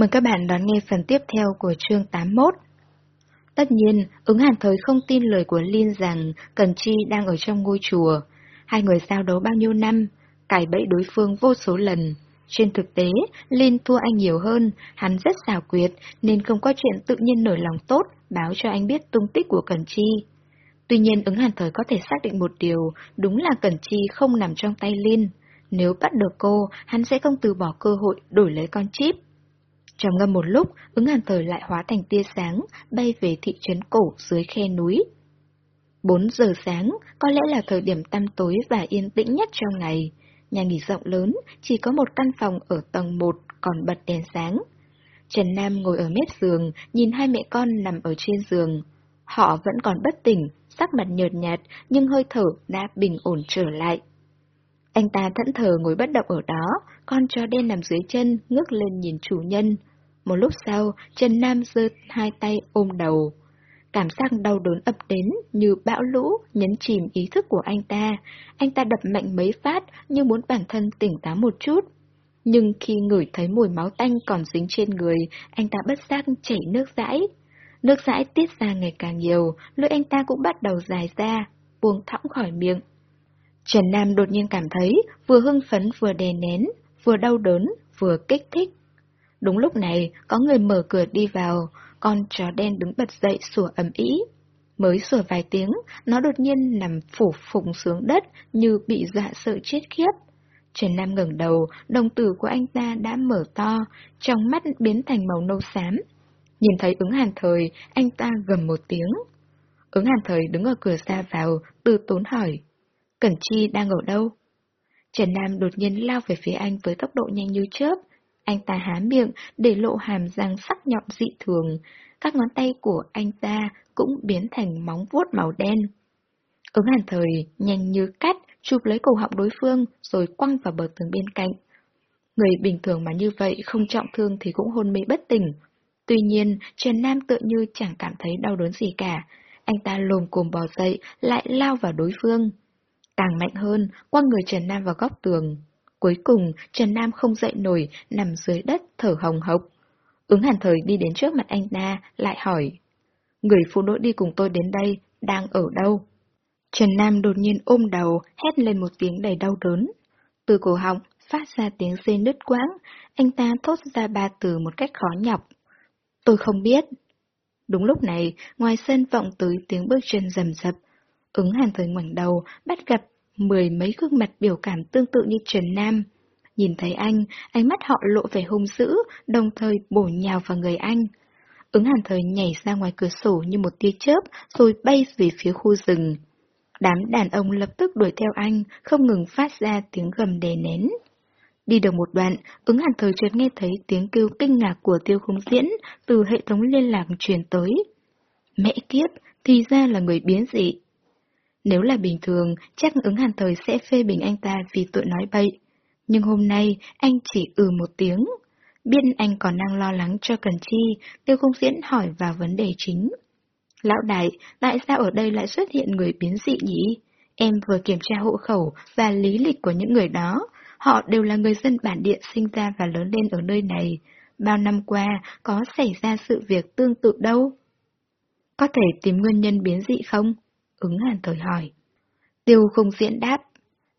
Mời các bạn đón nghe phần tiếp theo của chương 81. Tất nhiên, ứng hàn thời không tin lời của Linh rằng Cần Chi đang ở trong ngôi chùa. Hai người giao đấu bao nhiêu năm, cải bẫy đối phương vô số lần. Trên thực tế, Linh thua anh nhiều hơn, hắn rất xảo quyệt nên không có chuyện tự nhiên nổi lòng tốt báo cho anh biết tung tích của Cần Chi. Tuy nhiên ứng hàn thời có thể xác định một điều, đúng là Cần Chi không nằm trong tay Linh. Nếu bắt được cô, hắn sẽ không từ bỏ cơ hội đổi lấy con chip. Trầm ngâm một lúc, ứng hàn thời lại hóa thành tia sáng, bay về thị trấn cổ dưới khe núi. 4 giờ sáng, có lẽ là thời điểm tăm tối và yên tĩnh nhất trong ngày. Nhà nghỉ rộng lớn, chỉ có một căn phòng ở tầng 1 còn bật đèn sáng. Trần Nam ngồi ở mép giường, nhìn hai mẹ con nằm ở trên giường. Họ vẫn còn bất tỉnh, sắc mặt nhợt nhạt, nhưng hơi thở đã bình ổn trở lại. Anh ta thẫn thờ ngồi bất động ở đó, con chó đen nằm dưới chân, ngước lên nhìn chủ nhân. Một lúc sau, Trần Nam giơ hai tay ôm đầu. Cảm giác đau đớn ập đến như bão lũ nhấn chìm ý thức của anh ta. Anh ta đập mạnh mấy phát như muốn bản thân tỉnh táo một chút. Nhưng khi ngửi thấy mùi máu tanh còn dính trên người, anh ta bất giác chảy nước dãi. Nước dãi tiết ra ngày càng nhiều, lưỡi anh ta cũng bắt đầu dài ra, buông thõng khỏi miệng. Trần Nam đột nhiên cảm thấy vừa hưng phấn vừa đè nén, vừa đau đớn, vừa kích thích. Đúng lúc này, có người mở cửa đi vào, con chó đen đứng bật dậy sủa ầm ĩ. Mới sủa vài tiếng, nó đột nhiên nằm phủ phùng xuống đất như bị dọa sợ chết khiếp. Trần Nam ngẩng đầu, đồng tử của anh ta đã mở to, trong mắt biến thành màu nâu xám. Nhìn thấy ứng hàn thời, anh ta gầm một tiếng. Ứng hàn thời đứng ở cửa ra vào, từ tốn hỏi. Cẩn Chi đang ở đâu? Trần Nam đột nhiên lao về phía anh với tốc độ nhanh như chớp, anh ta há miệng để lộ hàm răng sắc nhọn dị thường, các ngón tay của anh ta cũng biến thành móng vuốt màu đen. Ứng hàn thời nhanh như cắt chụp lấy cổ họng đối phương rồi quăng vào bờ tường bên cạnh. Người bình thường mà như vậy không trọng thương thì cũng hôn mê bất tỉnh. Tuy nhiên, Trần Nam tựa như chẳng cảm thấy đau đớn gì cả. Anh ta lồm cồm bò dậy, lại lao vào đối phương. Càng mạnh hơn, quăng người Trần Nam vào góc tường. Cuối cùng, Trần Nam không dậy nổi, nằm dưới đất, thở hồng hộc. Ứng hàn thời đi đến trước mặt anh ta, lại hỏi. Người phụ nữ đi cùng tôi đến đây, đang ở đâu? Trần Nam đột nhiên ôm đầu, hét lên một tiếng đầy đau đớn. Từ cổ họng, phát ra tiếng rên nứt quãng, anh ta thốt ra ba từ một cách khó nhọc. Tôi không biết. Đúng lúc này, ngoài sân vọng tới tiếng bước chân rầm rập. Ứng hàn thời ngoảnh đầu, bắt gặp mười mấy gương mặt biểu cảm tương tự như Trần Nam. Nhìn thấy anh, ánh mắt họ lộ vẻ hung dữ, đồng thời bổ nhào vào người anh. Ứng hàn thời nhảy ra ngoài cửa sổ như một tia chớp, rồi bay về phía khu rừng. Đám đàn ông lập tức đuổi theo anh, không ngừng phát ra tiếng gầm đè nén. Đi được một đoạn, ứng hàn thời chợt nghe thấy tiếng kêu kinh ngạc của tiêu khung diễn từ hệ thống liên lạc truyền tới. Mẹ kiếp, thì ra là người biến dị. Nếu là bình thường, chắc ứng hàn thời sẽ phê bình anh ta vì tội nói bậy. Nhưng hôm nay, anh chỉ ừ một tiếng. Biết anh còn đang lo lắng cho Cần Chi, Tiêu Công Diễn hỏi vào vấn đề chính. Lão đại, tại sao ở đây lại xuất hiện người biến dị nhỉ? Em vừa kiểm tra hộ khẩu và lý lịch của những người đó. Họ đều là người dân bản địa sinh ra và lớn lên ở nơi này. Bao năm qua, có xảy ra sự việc tương tự đâu? Có thể tìm nguyên nhân biến dị không? Ứng hàn thời hỏi. Tiêu không diễn đáp.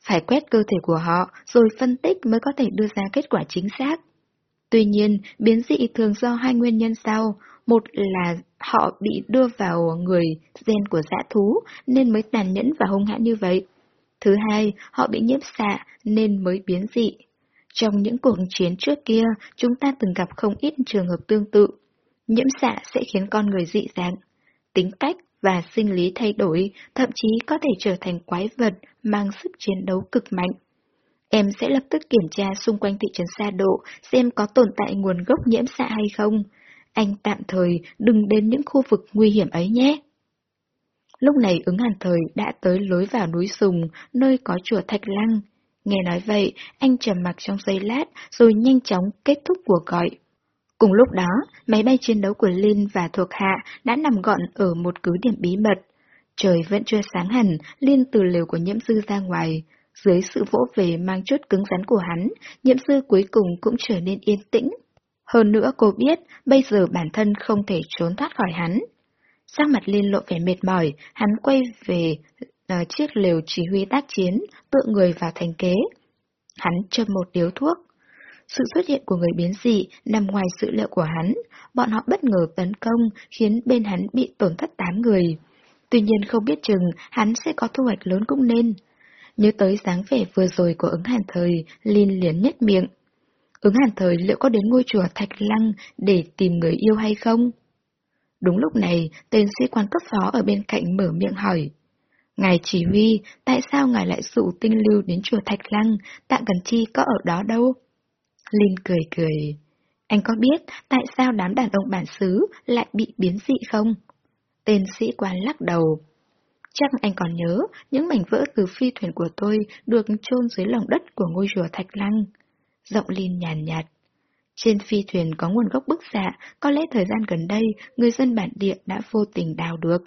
Phải quét cơ thể của họ rồi phân tích mới có thể đưa ra kết quả chính xác. Tuy nhiên, biến dị thường do hai nguyên nhân sau. Một là họ bị đưa vào người gen của dã thú nên mới tàn nhẫn và hung hãn như vậy. Thứ hai, họ bị nhiễm xạ nên mới biến dị. Trong những cuộc chiến trước kia, chúng ta từng gặp không ít trường hợp tương tự. Nhiễm xạ sẽ khiến con người dị dạng. Tính cách và sinh lý thay đổi, thậm chí có thể trở thành quái vật mang sức chiến đấu cực mạnh. Em sẽ lập tức kiểm tra xung quanh thị trấn Sa Độ xem có tồn tại nguồn gốc nhiễm xạ hay không. Anh tạm thời đừng đến những khu vực nguy hiểm ấy nhé. Lúc này ứng hàn thời đã tới lối vào núi Sùng, nơi có chùa Thạch Lăng. Nghe nói vậy, anh trầm mặc trong giây lát rồi nhanh chóng kết thúc cuộc gọi. Cùng lúc đó, máy bay chiến đấu của Lin và thuộc hạ đã nằm gọn ở một cứ điểm bí mật. Trời vẫn chưa sáng hẳn, Lin từ lều của nhiễm sư ra ngoài. Dưới sự vỗ về mang chút cứng rắn của hắn, nhiễm sư cuối cùng cũng trở nên yên tĩnh. Hơn nữa cô biết, bây giờ bản thân không thể trốn thoát khỏi hắn. Sắc mặt Lin lộ vẻ mệt mỏi, hắn quay về uh, chiếc lều chỉ huy tác chiến, tựa người vào thành kế. Hắn châm một điếu thuốc. Sự xuất hiện của người biến dị nằm ngoài sự liệu của hắn, bọn họ bất ngờ tấn công khiến bên hắn bị tổn thất 8 người. Tuy nhiên không biết chừng hắn sẽ có thu hoạch lớn cũng nên. Nhớ tới dáng vẻ vừa rồi của ứng hàn thời, Linh liền nhất miệng. Ứng hàn thời liệu có đến ngôi chùa Thạch Lăng để tìm người yêu hay không? Đúng lúc này, tên sĩ quan cấp phó ở bên cạnh mở miệng hỏi. Ngài chỉ huy, tại sao ngài lại dụ tinh lưu đến chùa Thạch Lăng, Tạng Cần Chi có ở đó đâu? Linh cười cười. Anh có biết tại sao đám đàn ông bản xứ lại bị biến dị không? Tên sĩ quan lắc đầu. Chắc anh còn nhớ những mảnh vỡ từ phi thuyền của tôi được chôn dưới lòng đất của ngôi chùa Thạch Lăng. Giọng Linh nhàn nhạt, Trên phi thuyền có nguồn gốc bức xạ, có lẽ thời gian gần đây người dân bản địa đã vô tình đào được.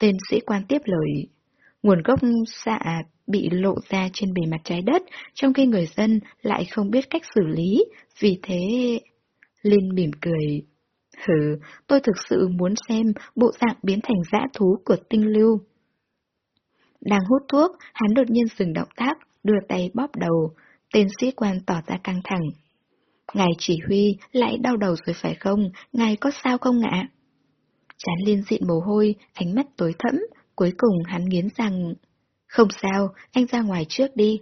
Tên sĩ quan tiếp lời. Nguồn gốc xạ bị lộ ra trên bề mặt trái đất, trong khi người dân lại không biết cách xử lý, vì thế... Linh mỉm cười. Hừ, tôi thực sự muốn xem bộ dạng biến thành dã thú của tinh lưu. Đang hút thuốc, hắn đột nhiên dừng động tác, đưa tay bóp đầu. Tên sĩ quan tỏ ra căng thẳng. Ngài chỉ huy lại đau đầu rồi phải không? Ngài có sao không ạ? Chán liên dịn mồ hôi, ánh mắt tối thẫm, cuối cùng hắn nghiến rằng... Không sao, anh ra ngoài trước đi.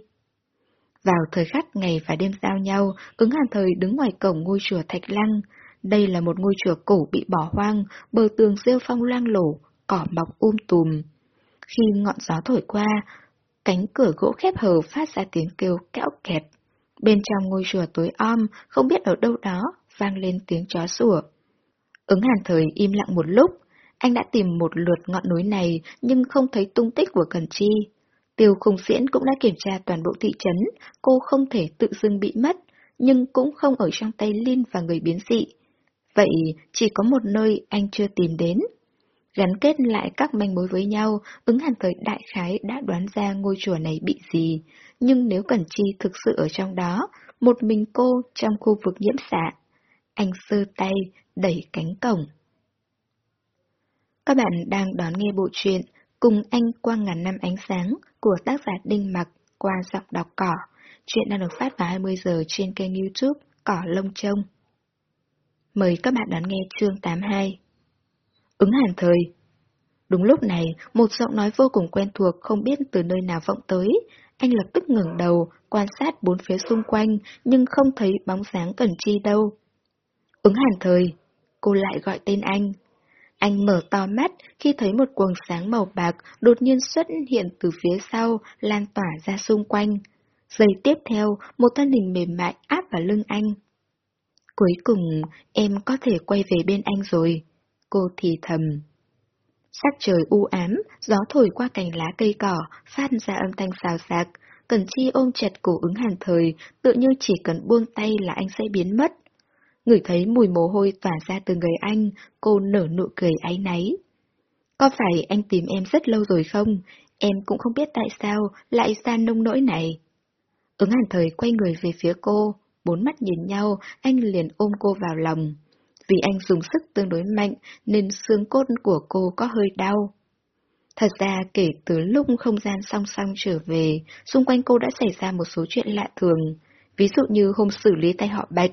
Vào thời khắc ngày và đêm giao nhau, ứng hàn thời đứng ngoài cổng ngôi chùa Thạch Lăng. Đây là một ngôi chùa cổ bị bỏ hoang, bờ tường rêu phong loang lổ, cỏ mọc um tùm. Khi ngọn gió thổi qua, cánh cửa gỗ khép hờ phát ra tiếng kêu kẽo kẹt. Bên trong ngôi chùa tối om, không biết ở đâu đó, vang lên tiếng chó sủa. Ứng hàn thời im lặng một lúc, anh đã tìm một lượt ngọn núi này nhưng không thấy tung tích của Cần Chi. Tiêu khung diễn cũng đã kiểm tra toàn bộ thị trấn, cô không thể tự dưng bị mất, nhưng cũng không ở trong tay Linh và người biến dị. Vậy chỉ có một nơi anh chưa tìm đến. Gắn kết lại các manh mối với nhau, ứng hàn thời đại khái đã đoán ra ngôi chùa này bị gì, nhưng nếu Cẩn Chi thực sự ở trong đó, một mình cô trong khu vực nhiễm xạ. Anh sơ tay, đẩy cánh cổng. Các bạn đang đón nghe bộ truyện Cùng anh qua ngàn năm ánh sáng của tác giả Đinh Mặc qua giọng đọc cỏ. Chuyện đang được phát vào 20 giờ trên kênh youtube Cỏ Lông Trông. Mời các bạn đón nghe chương 82. Ứng hàn thời Đúng lúc này, một giọng nói vô cùng quen thuộc không biết từ nơi nào vọng tới. Anh lập tức ngẩng đầu, quan sát bốn phía xung quanh, nhưng không thấy bóng dáng cần Chi đâu. Ứng hàn thời, cô lại gọi tên anh. Anh mở to mắt khi thấy một quầng sáng màu bạc đột nhiên xuất hiện từ phía sau, lan tỏa ra xung quanh. Giây tiếp theo, một thân hình mềm mại áp vào lưng anh. Cuối cùng, em có thể quay về bên anh rồi. Cô thì thầm. Sắc trời u ám, gió thổi qua cành lá cây cỏ, phát ra âm thanh xào xạc. Cần Chi ôm chặt cổ ứng hàn thời, tự như chỉ cần buông tay là anh sẽ biến mất. Ngửi thấy mùi mồ hôi tỏa ra từ người anh, cô nở nụ cười áy náy. Có phải anh tìm em rất lâu rồi không? Em cũng không biết tại sao lại ra nông nỗi này. Ứng hàn thời quay người về phía cô, bốn mắt nhìn nhau, anh liền ôm cô vào lòng. Vì anh dùng sức tương đối mạnh nên xương cốt của cô có hơi đau. Thật ra kể từ lúc không gian song song trở về, xung quanh cô đã xảy ra một số chuyện lạ thường. Ví dụ như hôm xử lý tay họ Bạch,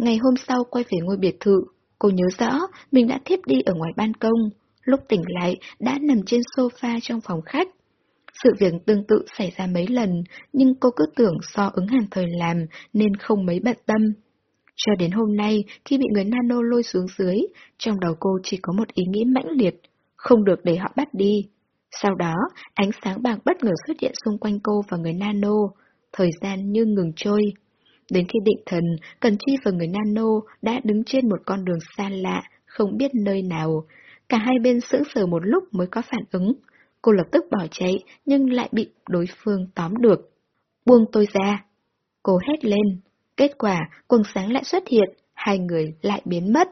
ngày hôm sau quay về ngôi biệt thự, cô nhớ rõ mình đã thiếp đi ở ngoài ban công, lúc tỉnh lại đã nằm trên sofa trong phòng khách. Sự việc tương tự xảy ra mấy lần, nhưng cô cứ tưởng so ứng hàn thời làm nên không mấy bận tâm. Cho đến hôm nay, khi bị người nano lôi xuống dưới, trong đầu cô chỉ có một ý nghĩ mãnh liệt, không được để họ bắt đi. Sau đó, ánh sáng bạc bất ngờ xuất hiện xung quanh cô và người nano, thời gian như ngừng trôi. Đến khi định thần, Cần Chi và người nano đã đứng trên một con đường xa lạ, không biết nơi nào. Cả hai bên sững sờ một lúc mới có phản ứng. Cô lập tức bỏ chạy, nhưng lại bị đối phương tóm được. Buông tôi ra. Cô hét lên. Kết quả, quần sáng lại xuất hiện, hai người lại biến mất.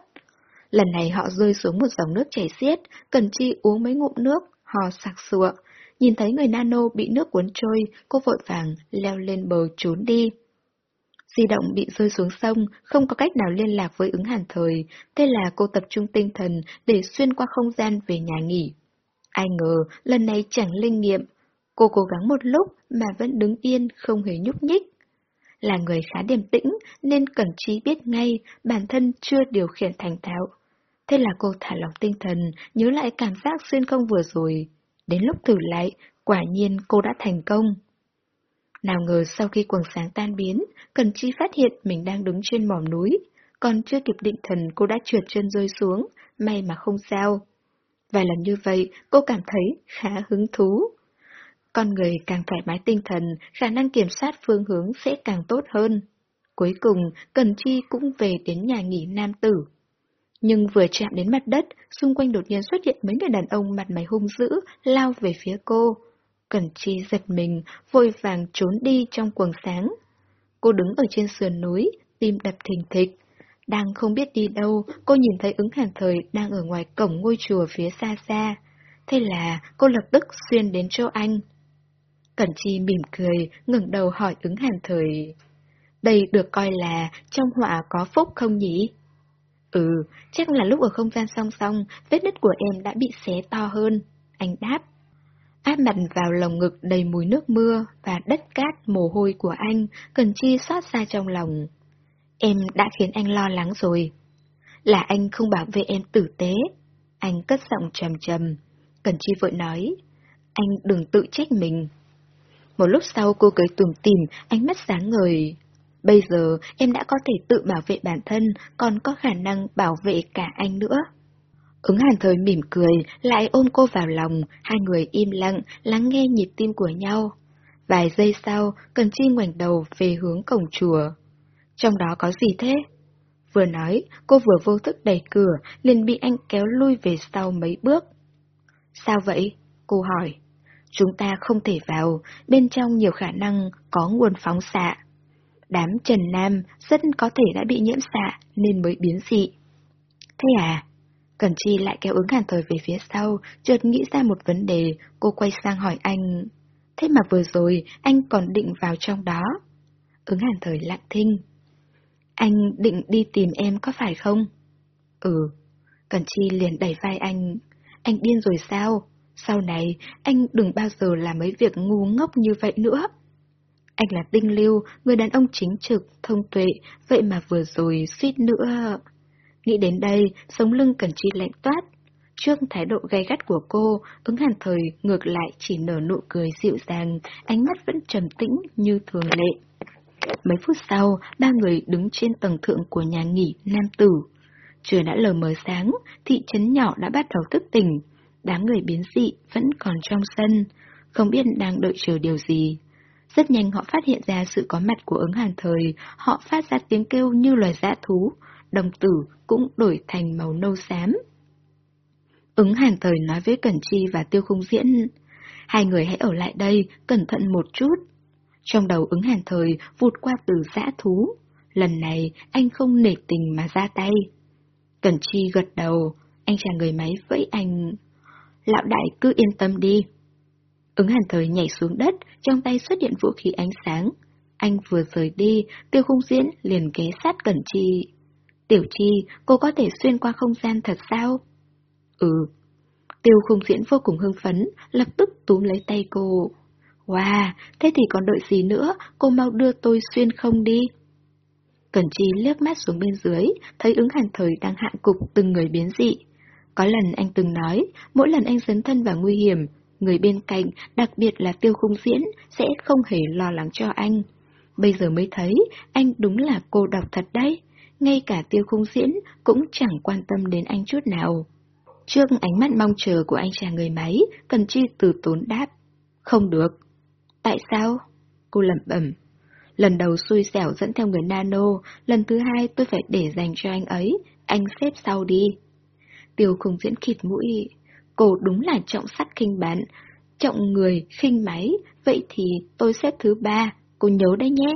Lần này họ rơi xuống một dòng nước chảy xiết, Cần Chi uống mấy ngụm nước, hò sặc sụa. Nhìn thấy người nano bị nước cuốn trôi, cô vội vàng leo lên bờ trốn đi. Di động bị rơi xuống sông, không có cách nào liên lạc với ứng hàn thời, thế là cô tập trung tinh thần để xuyên qua không gian về nhà nghỉ. Ai ngờ, lần này chẳng linh nghiệm. Cô cố gắng một lúc mà vẫn đứng yên, không hề nhúc nhích. Là người khá điềm tĩnh nên Cẩn Trí biết ngay bản thân chưa điều khiển thành thạo. Thế là cô thả lỏng tinh thần, nhớ lại cảm giác xuyên không vừa rồi. Đến lúc thử lại, quả nhiên cô đã thành công. Nào ngờ sau khi quần sáng tan biến, Cần Chi phát hiện mình đang đứng trên mỏm núi. Còn chưa kịp định thần cô đã trượt chân rơi xuống, may mà không sao. Vài lần như vậy, cô cảm thấy khá hứng thú. Con người càng thoải mái tinh thần, khả năng kiểm soát phương hướng sẽ càng tốt hơn. Cuối cùng, Cần Chi cũng về đến nhà nghỉ nam tử. Nhưng vừa chạm đến mặt đất, xung quanh đột nhiên xuất hiện mấy người đàn ông mặt mày hung dữ, lao về phía cô. Cẩn Chi giật mình, vội vàng trốn đi trong quầng sáng. Cô đứng ở trên sườn núi, tim đập thình thịch. Đang không biết đi đâu, cô nhìn thấy ứng hàn thời đang ở ngoài cổng ngôi chùa phía xa xa. Thế là cô lập tức xuyên đến chỗ anh. Cẩn Chi mỉm cười, ngẩng đầu hỏi ứng hàn thời. Đây được coi là trong họa có phúc không nhỉ? Ừ, chắc là lúc ở không gian song song, vết nứt của em đã bị xé to hơn. Anh đáp. Áp mặt vào lồng ngực đầy mùi nước mưa và đất cát mồ hôi của anh, Cần Chi xót xa trong lòng. Em đã khiến anh lo lắng rồi. Là anh không bảo vệ em tử tế. Anh cất giọng trầm trầm. Cần Chi vội nói. Anh đừng tự trách mình. Một lúc sau cô cười tủm tỉm, ánh mắt sáng ngời. Bây giờ em đã có thể tự bảo vệ bản thân, còn có khả năng bảo vệ cả anh nữa. Ứng hàn thời mỉm cười, lại ôm cô vào lòng, hai người im lặng, lắng nghe nhịp tim của nhau. Vài giây sau, Cần Chi ngoảnh đầu về hướng cổng chùa. Trong đó có gì thế? Vừa nói, cô vừa vô thức đẩy cửa, liền bị anh kéo lui về sau mấy bước. Sao vậy? Cô hỏi. Chúng ta không thể vào, bên trong nhiều khả năng có nguồn phóng xạ. Đám Trần Nam rất có thể đã bị nhiễm xạ nên mới biến dị. Thế à? Cần Chi lại kéo ứng hàn thời về phía sau, chợt nghĩ ra một vấn đề, cô quay sang hỏi anh. Thế mà vừa rồi, anh còn định vào trong đó. Ứng hàn thời lặng thinh. Anh định đi tìm em có phải không? Ừ. Cần Chi liền đẩy vai anh. Anh điên rồi sao? Sau này, anh đừng bao giờ làm mấy việc ngu ngốc như vậy nữa. Anh là tinh lưu, người đàn ông chính trực, thông tuệ, vậy mà vừa rồi suýt nữa... Nghĩ đến đây, sống lưng cần chi lạnh toát. Trước thái độ gay gắt của cô, ứng hàn thời ngược lại chỉ nở nụ cười dịu dàng, ánh mắt vẫn trầm tĩnh như thường lệ. Mấy phút sau, ba người đứng trên tầng thượng của nhà nghỉ Nam Tử. Trời đã lờ mờ sáng, thị trấn nhỏ đã bắt đầu thức tỉnh. Đám người biến dị vẫn còn trong sân, không biết đang đợi chờ điều gì. Rất nhanh họ phát hiện ra sự có mặt của ứng hàn thời, họ phát ra tiếng kêu như loài dã thú, đồng tử cũng đổi thành màu nâu xám. Ứng hàn thời nói với Cẩn Chi và Tiêu Khung Diễn, hai người hãy ở lại đây, cẩn thận một chút. Trong đầu ứng hàn thời vụt qua từ dã thú, lần này anh không nể tình mà ra tay. Cẩn Chi gật đầu, anh chàng người máy vẫy anh. Lão đại cứ yên tâm đi. Ứng hàn thời nhảy xuống đất, trong tay xuất hiện vũ khí ánh sáng. Anh vừa rời đi, tiêu khung diễn liền ghé sát Cẩn Chi. Tiểu Chi, cô có thể xuyên qua không gian thật sao? Ừ. Tiêu khung diễn vô cùng hưng phấn, lập tức túm lấy tay cô. Wow, thế thì còn đợi gì nữa, cô mau đưa tôi xuyên không đi. Cẩn Chi liếc mắt xuống bên dưới, thấy ứng hàn thời đang hạ cục từng người biến dị. Có lần anh từng nói, mỗi lần anh dấn thân vào nguy hiểm, người bên cạnh, đặc biệt là tiêu khung diễn, sẽ không hề lo lắng cho anh. Bây giờ mới thấy, anh đúng là cô độc thật đấy ngay cả tiêu khung diễn cũng chẳng quan tâm đến anh chút nào. Trước ánh mắt mong chờ của anh chàng người máy, Cần Chi từ tốn đáp. Không được. Tại sao? Cô lẩm bẩm. Lần đầu xui xẻo dẫn theo người nano, lần thứ hai tôi phải để dành cho anh ấy, anh xếp sau đi. Tiêu khung diễn khịt mũi. Cô đúng là trọng sắt khinh bán, trọng người, khinh máy, vậy thì tôi xếp thứ ba, cô nhớ đấy nhé.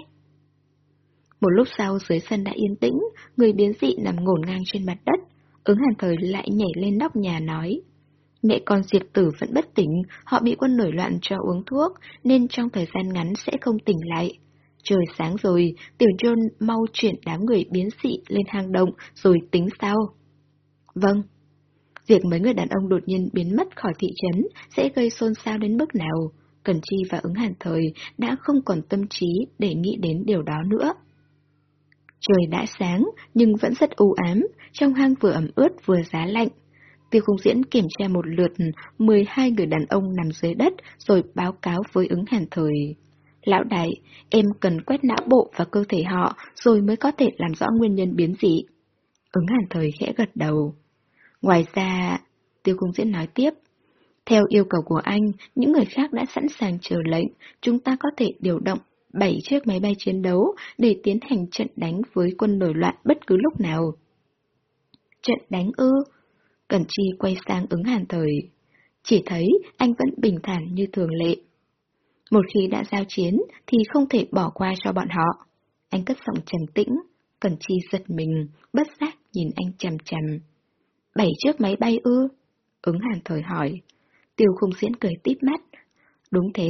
Một lúc sau dưới sân đã yên tĩnh, người biến dị nằm ngổn ngang trên mặt đất. Ứng hàn thời lại nhảy lên nóc nhà nói. Mẹ con diệt tử vẫn bất tỉnh, họ bị quân nổi loạn cho uống thuốc, nên trong thời gian ngắn sẽ không tỉnh lại. Trời sáng rồi, tiểu John mau chuyển đám người biến dị lên hang động rồi tính sao? Vâng. Việc mấy người đàn ông đột nhiên biến mất khỏi thị trấn sẽ gây xôn xao đến mức nào? Cần Chi và ứng hàn thời đã không còn tâm trí để nghĩ đến điều đó nữa. Trời đã sáng, nhưng vẫn rất u ám, trong hang vừa ẩm ướt vừa giá lạnh. Tiêu khung diễn kiểm tra một lượt 12 người đàn ông nằm dưới đất rồi báo cáo với ứng hàn thời. Lão đại, em cần quét não bộ và cơ thể họ rồi mới có thể làm rõ nguyên nhân biến dị. Ứng hàn thời khẽ gật đầu. Ngoài ra, tiêu cung diễn nói tiếp. Theo yêu cầu của anh, những người khác đã sẵn sàng chờ lệnh, chúng ta có thể điều động 7 chiếc máy bay chiến đấu để tiến hành trận đánh với quân nổi loạn bất cứ lúc nào. Trận đánh ư? Cẩn Chi quay sang ứng hàn thời. Chỉ thấy anh vẫn bình thản như thường lệ. Một khi đã giao chiến thì không thể bỏ qua cho bọn họ. Anh cất giọng trầm tĩnh, Cẩn Chi giật mình, bất giác nhìn anh chằm chằm. Bảy chiếc máy bay ư? Ứng hàn thời hỏi. Tiêu khung diễn cười tít mắt. Đúng thế.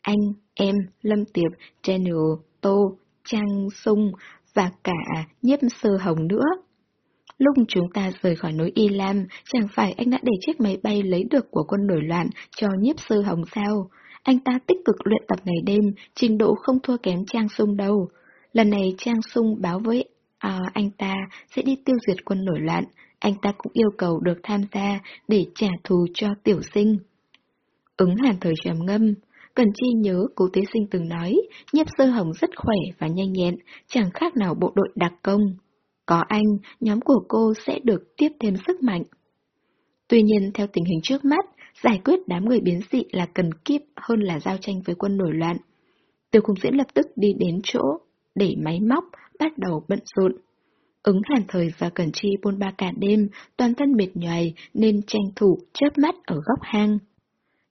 Anh, em, Lâm Tiệp, Channel, Tô, Trang Sung và cả nhiếp sơ hồng nữa. Lúc chúng ta rời khỏi núi Y Lam, chẳng phải anh đã để chiếc máy bay lấy được của quân nổi loạn cho nhiếp sơ hồng sao? Anh ta tích cực luyện tập ngày đêm, trình độ không thua kém Trang Sung đâu. Lần này Trang Sung báo với à, anh ta sẽ đi tiêu diệt quân nổi loạn, anh ta cũng yêu cầu được tham gia để trả thù cho tiểu sinh. Ứng hàn thời trầm ngâm, Cần Chi nhớ cố tế sinh từng nói, nhiếp sơ hồng rất khỏe và nhanh nhẹn, chẳng khác nào bộ đội đặc công. Có anh, nhóm của cô sẽ được tiếp thêm sức mạnh. Tuy nhiên, theo tình hình trước mắt, giải quyết đám người biến dị là cần kiếp hơn là giao tranh với quân nổi loạn. Từ Cung Diễn lập tức đi đến chỗ, để máy móc, bắt đầu bận rộn. Ứng hàn thời và Cẩn Chi bôn ba cả đêm, toàn thân mệt nhoài nên tranh thủ chớp mắt ở góc hang.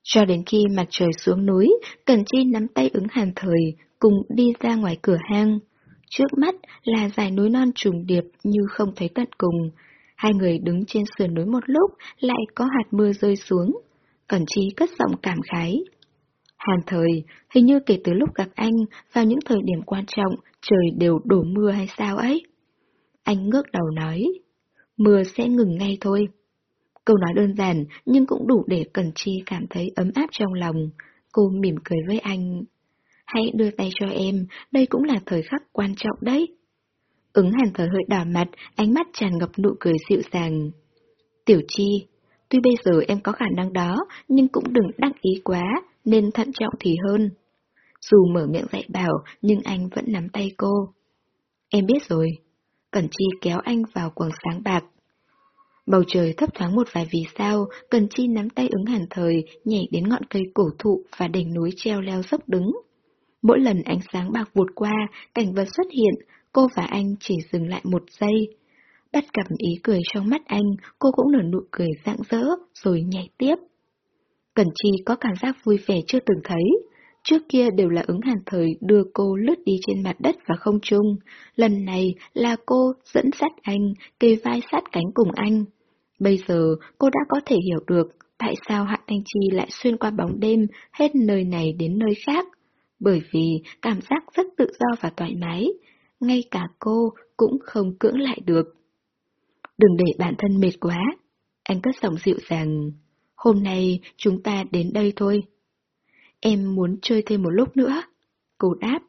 Cho đến khi mặt trời xuống núi, Cẩn Chi nắm tay ứng hàn thời, cùng đi ra ngoài cửa hang. Trước mắt là dải núi non trùng điệp như không thấy tận cùng. Hai người đứng trên sườn núi một lúc, lại có hạt mưa rơi xuống. Cẩn Chi cất giọng cảm khái. Hàn thời, hình như kể từ lúc gặp anh, vào những thời điểm quan trọng, trời đều đổ mưa hay sao ấy? Anh ngước đầu nói, mưa sẽ ngừng ngay thôi. Câu nói đơn giản nhưng cũng đủ để Cần Chi cảm thấy ấm áp trong lòng. Cô mỉm cười với anh. Hãy đưa tay cho em, đây cũng là thời khắc quan trọng đấy. Ứng hàn thời hơi đỏ mặt, ánh mắt tràn ngập nụ cười dịu dàng. Tiểu Chi, tuy bây giờ em có khả năng đó, nhưng cũng đừng đắc ý quá, nên thận trọng thì hơn. Dù mở miệng dạy bảo, nhưng anh vẫn nắm tay cô. Em biết rồi. Cẩn Chi kéo anh vào quần sáng bạc. Bầu trời thấp thoáng một vài vì sao, Cần Chi nắm tay ứng hàn thời, nhảy đến ngọn cây cổ thụ và đỉnh núi treo leo dốc đứng. Mỗi lần ánh sáng bạc vụt qua, cảnh vật xuất hiện, cô và anh chỉ dừng lại một giây. Bắt gặp ý cười trong mắt anh, cô cũng nở nụ cười rạng rỡ, rồi nhảy tiếp. Cần Chi có cảm giác vui vẻ chưa từng thấy. Trước kia đều là ứng hàn thời đưa cô lướt đi trên mặt đất và không trung. Lần này là cô dẫn dắt anh, kề vai sát cánh cùng anh. Bây giờ cô đã có thể hiểu được tại sao Hạ Thanh Chi lại xuyên qua bóng đêm hết nơi này đến nơi khác. Bởi vì cảm giác rất tự do và thoải mái, ngay cả cô cũng không cưỡng lại được. Đừng để bản thân mệt quá. Anh cất giọng dịu dàng. Hôm nay chúng ta đến đây thôi. Em muốn chơi thêm một lúc nữa. Cô đáp.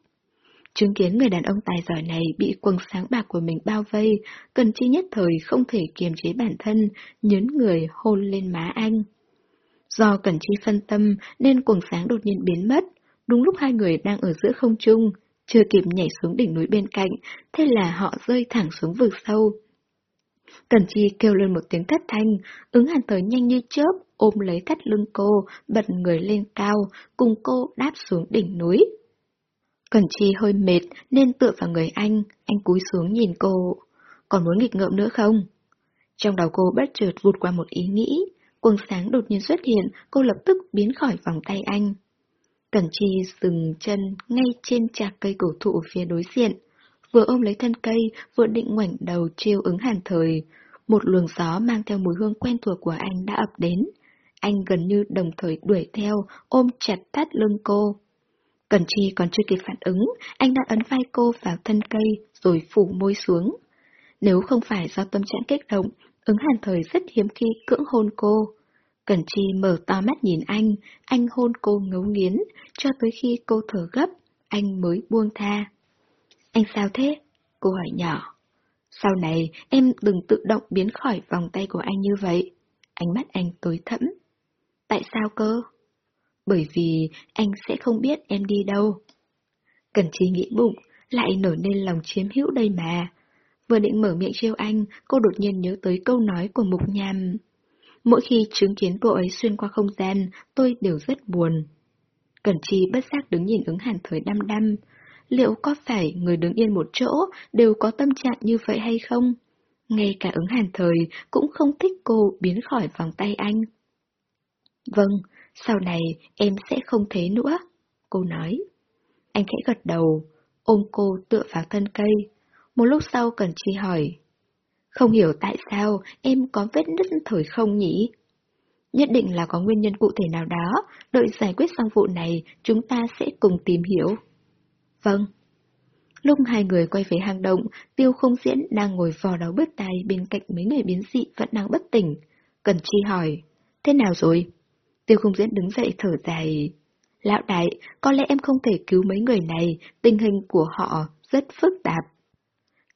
Chứng kiến người đàn ông tài giỏi này bị quần sáng bạc của mình bao vây, Cần Chi nhất thời không thể kiềm chế bản thân, nhấn người hôn lên má anh. Do Cần Chi phân tâm nên quần sáng đột nhiên biến mất, đúng lúc hai người đang ở giữa không trung, chưa kịp nhảy xuống đỉnh núi bên cạnh, thế là họ rơi thẳng xuống vực sâu. Cần Chi kêu lên một tiếng thất thanh, ứng hàn tới nhanh như chớp, ôm lấy thắt lưng cô, bật người lên cao, cùng cô đáp xuống đỉnh núi. Cần Chi hơi mệt nên tựa vào người anh, anh cúi xuống nhìn cô. Còn muốn nghịch ngợm nữa không? Trong đầu cô bất chợt vụt qua một ý nghĩ, quần sáng đột nhiên xuất hiện, cô lập tức biến khỏi vòng tay anh. Cẩn Chi dừng chân ngay trên chạc cây cổ thụ phía đối diện, vừa ôm lấy thân cây, vừa định ngoảnh đầu trêu ứng hàn thời. Một luồng gió mang theo mùi hương quen thuộc của anh đã ập đến. Anh gần như đồng thời đuổi theo, ôm chặt thắt lưng cô. Cần Chi còn chưa kịp phản ứng, anh đã ấn vai cô vào thân cây rồi phủ môi xuống. Nếu không phải do tâm trạng kích động, ứng hàn thời rất hiếm khi cưỡng hôn cô. Cần Chi mở to mắt nhìn anh, anh hôn cô ngấu nghiến, cho tới khi cô thở gấp, anh mới buông tha. Anh sao thế? Cô hỏi nhỏ. Sau này, em đừng tự động biến khỏi vòng tay của anh như vậy. Ánh mắt anh tối thẫm. Tại sao cơ? Bởi vì anh sẽ không biết em đi đâu. Cần chi nghĩ bụng, lại nổi lên lòng chiếm hữu đây mà. Vừa định mở miệng trêu anh, cô đột nhiên nhớ tới câu nói của Mục Nham. Mỗi khi chứng kiến cô ấy xuyên qua không gian, tôi đều rất buồn. Cẩn Chi bất giác đứng nhìn ứng hàn thời đăm đăm. Liệu có phải người đứng yên một chỗ đều có tâm trạng như vậy hay không? Ngay cả ứng hàn thời cũng không thích cô biến khỏi vòng tay anh. Vâng, sau này em sẽ không thế nữa, cô nói. Anh khẽ gật đầu, ôm cô tựa vào thân cây. Một lúc sau Cần Chi hỏi. Không hiểu tại sao em có vết nứt thời không nhỉ? Nhất định là có nguyên nhân cụ thể nào đó, đợi giải quyết xong vụ này, chúng ta sẽ cùng tìm hiểu. Vâng. Lúc hai người quay về hang động, tiêu không diễn đang ngồi vò đầu bứt tay bên cạnh mấy người biến dị vẫn đang bất tỉnh. Cần Chi hỏi, thế nào rồi? Tiêu không diễn đứng dậy thở dài. Lão đại, có lẽ em không thể cứu mấy người này, tình hình của họ rất phức tạp.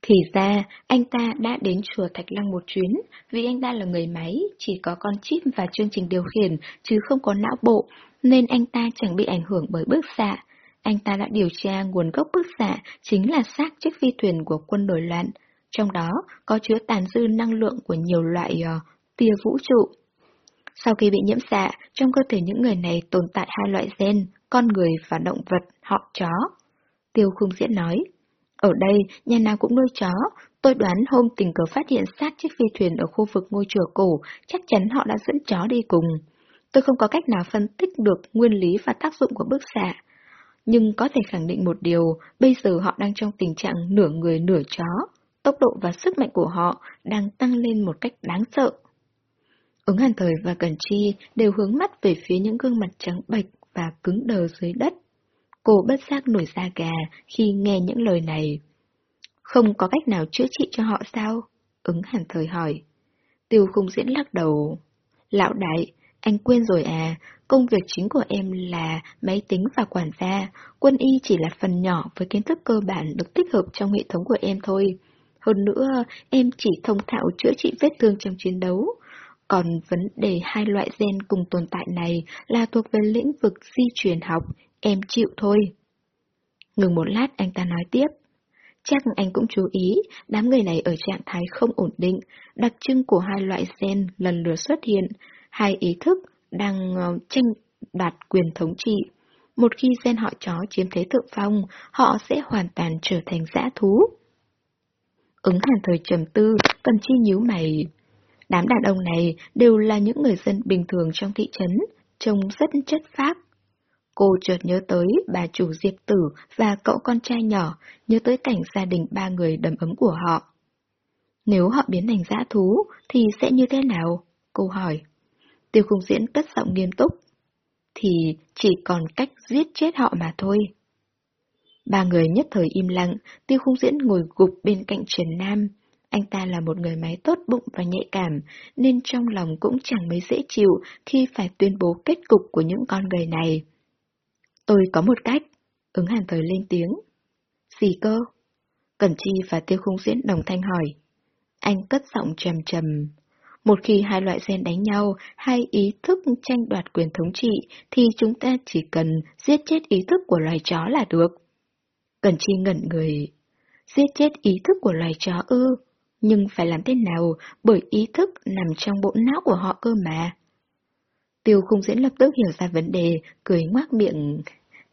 Thì ra, anh ta đã đến chùa Thạch Lăng một chuyến, vì anh ta là người máy, chỉ có con chip và chương trình điều khiển, chứ không có não bộ, nên anh ta chẳng bị ảnh hưởng bởi bức xạ. Anh ta đã điều tra nguồn gốc bức xạ chính là xác chiếc phi thuyền của quân nổi loạn, trong đó có chứa tàn dư năng lượng của nhiều loại uh, tia vũ trụ. Sau khi bị nhiễm xạ, trong cơ thể những người này tồn tại hai loại gen, con người và động vật, họ chó. Tiêu khung diễn nói. Ở đây, nhà nào cũng nuôi chó. Tôi đoán hôm tình cờ phát hiện xác chiếc phi thuyền ở khu vực ngôi chùa cổ, chắc chắn họ đã dẫn chó đi cùng. Tôi không có cách nào phân tích được nguyên lý và tác dụng của bức xạ. Nhưng có thể khẳng định một điều, bây giờ họ đang trong tình trạng nửa người nửa chó. Tốc độ và sức mạnh của họ đang tăng lên một cách đáng sợ. Ứng hàn thời và Cẩn Chi đều hướng mắt về phía những gương mặt trắng bệch và cứng đờ dưới đất. Cô bất giác nổi da gà khi nghe những lời này. Không có cách nào chữa trị cho họ sao? Ứng hàn thời hỏi. Tiêu khung diễn lắc đầu. Lão đại, anh quên rồi à, công việc chính của em là máy tính và quản gia, quân y chỉ là phần nhỏ với kiến thức cơ bản được tích hợp trong hệ thống của em thôi. Hơn nữa, em chỉ thông thạo chữa trị vết thương trong chiến đấu. Còn vấn đề hai loại gen cùng tồn tại này là thuộc về lĩnh vực di truyền học, em chịu thôi. Ngừng một lát anh ta nói tiếp. Chắc anh cũng chú ý, đám người này ở trạng thái không ổn định, đặc trưng của hai loại gen lần lượt xuất hiện, hai ý thức đang ờ, tranh đoạt quyền thống trị. Một khi gen họ chó chiếm thế thượng phong, họ sẽ hoàn toàn trở thành dã thú. Ứng hàn thời trầm tư, cần chi nhíu mày. Đám đàn ông này đều là những người dân bình thường trong thị trấn, trông rất chất phác. Cô chợt nhớ tới bà chủ Diệp Tử và cậu con trai nhỏ, nhớ tới cảnh gia đình ba người đầm ấm của họ. Nếu họ biến thành dã thú, thì sẽ như thế nào? Cô hỏi. Tiêu khung diễn cất giọng nghiêm túc. Thì chỉ còn cách giết chết họ mà thôi. Ba người nhất thời im lặng, tiêu khung diễn ngồi gục bên cạnh Trần Nam. Anh ta là một người máy tốt bụng và nhạy cảm, nên trong lòng cũng chẳng mấy dễ chịu khi phải tuyên bố kết cục của những con người này. Tôi có một cách, ứng hàn thời lên tiếng. Gì cơ? Cẩn Chi và Tiêu Khung Diễn đồng thanh hỏi. Anh cất giọng trầm trầm. Một khi hai loại gen đánh nhau, hai ý thức tranh đoạt quyền thống trị, thì chúng ta chỉ cần giết chết ý thức của loài chó là được. Cần chi ngẩn người. Giết chết ý thức của loài chó ư? Nhưng phải làm thế nào bởi ý thức nằm trong bộ não của họ cơ mà. Tiêu khung diễn lập tức hiểu ra vấn đề, cười ngoác miệng.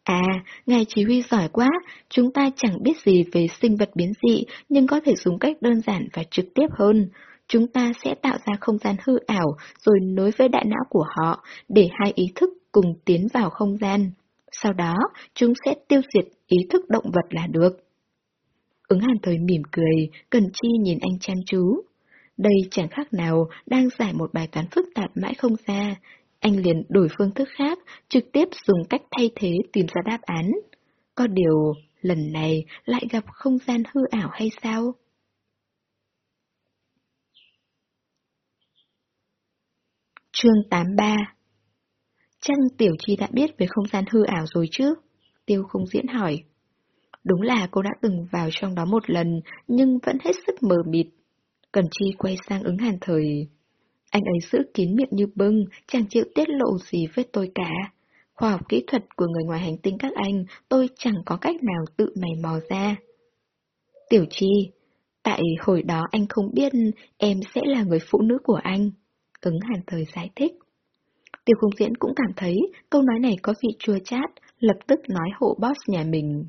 À, ngài chỉ huy giỏi quá, chúng ta chẳng biết gì về sinh vật biến dị, nhưng có thể dùng cách đơn giản và trực tiếp hơn chúng ta sẽ tạo ra không gian hư ảo rồi nối với đại não của họ để hai ý thức cùng tiến vào không gian. Sau đó, chúng sẽ tiêu diệt ý thức động vật là được. Ứng hàn thời mỉm cười, cần chi nhìn anh chăm chú. Đây chẳng khác nào đang giải một bài toán phức tạp mãi không ra. Anh liền đổi phương thức khác, trực tiếp dùng cách thay thế tìm ra đáp án. Có điều, lần này lại gặp không gian hư ảo hay sao? Chương 83 Chăng Tiểu Chi đã biết về không gian hư ảo rồi chứ? Tiêu không diễn hỏi. Đúng là cô đã từng vào trong đó một lần, nhưng vẫn hết sức mờ mịt. Cần Chi quay sang ứng hàn thời. Anh ấy giữ kín miệng như bưng, chẳng chịu tiết lộ gì với tôi cả. Khoa học kỹ thuật của người ngoài hành tinh các anh, tôi chẳng có cách nào tự mày mò ra. Tiểu Chi, tại hồi đó anh không biết em sẽ là người phụ nữ của anh. Ứng hàn thời giải thích. Tiểu không diễn cũng cảm thấy câu nói này có vị chua chát, lập tức nói hộ boss nhà mình.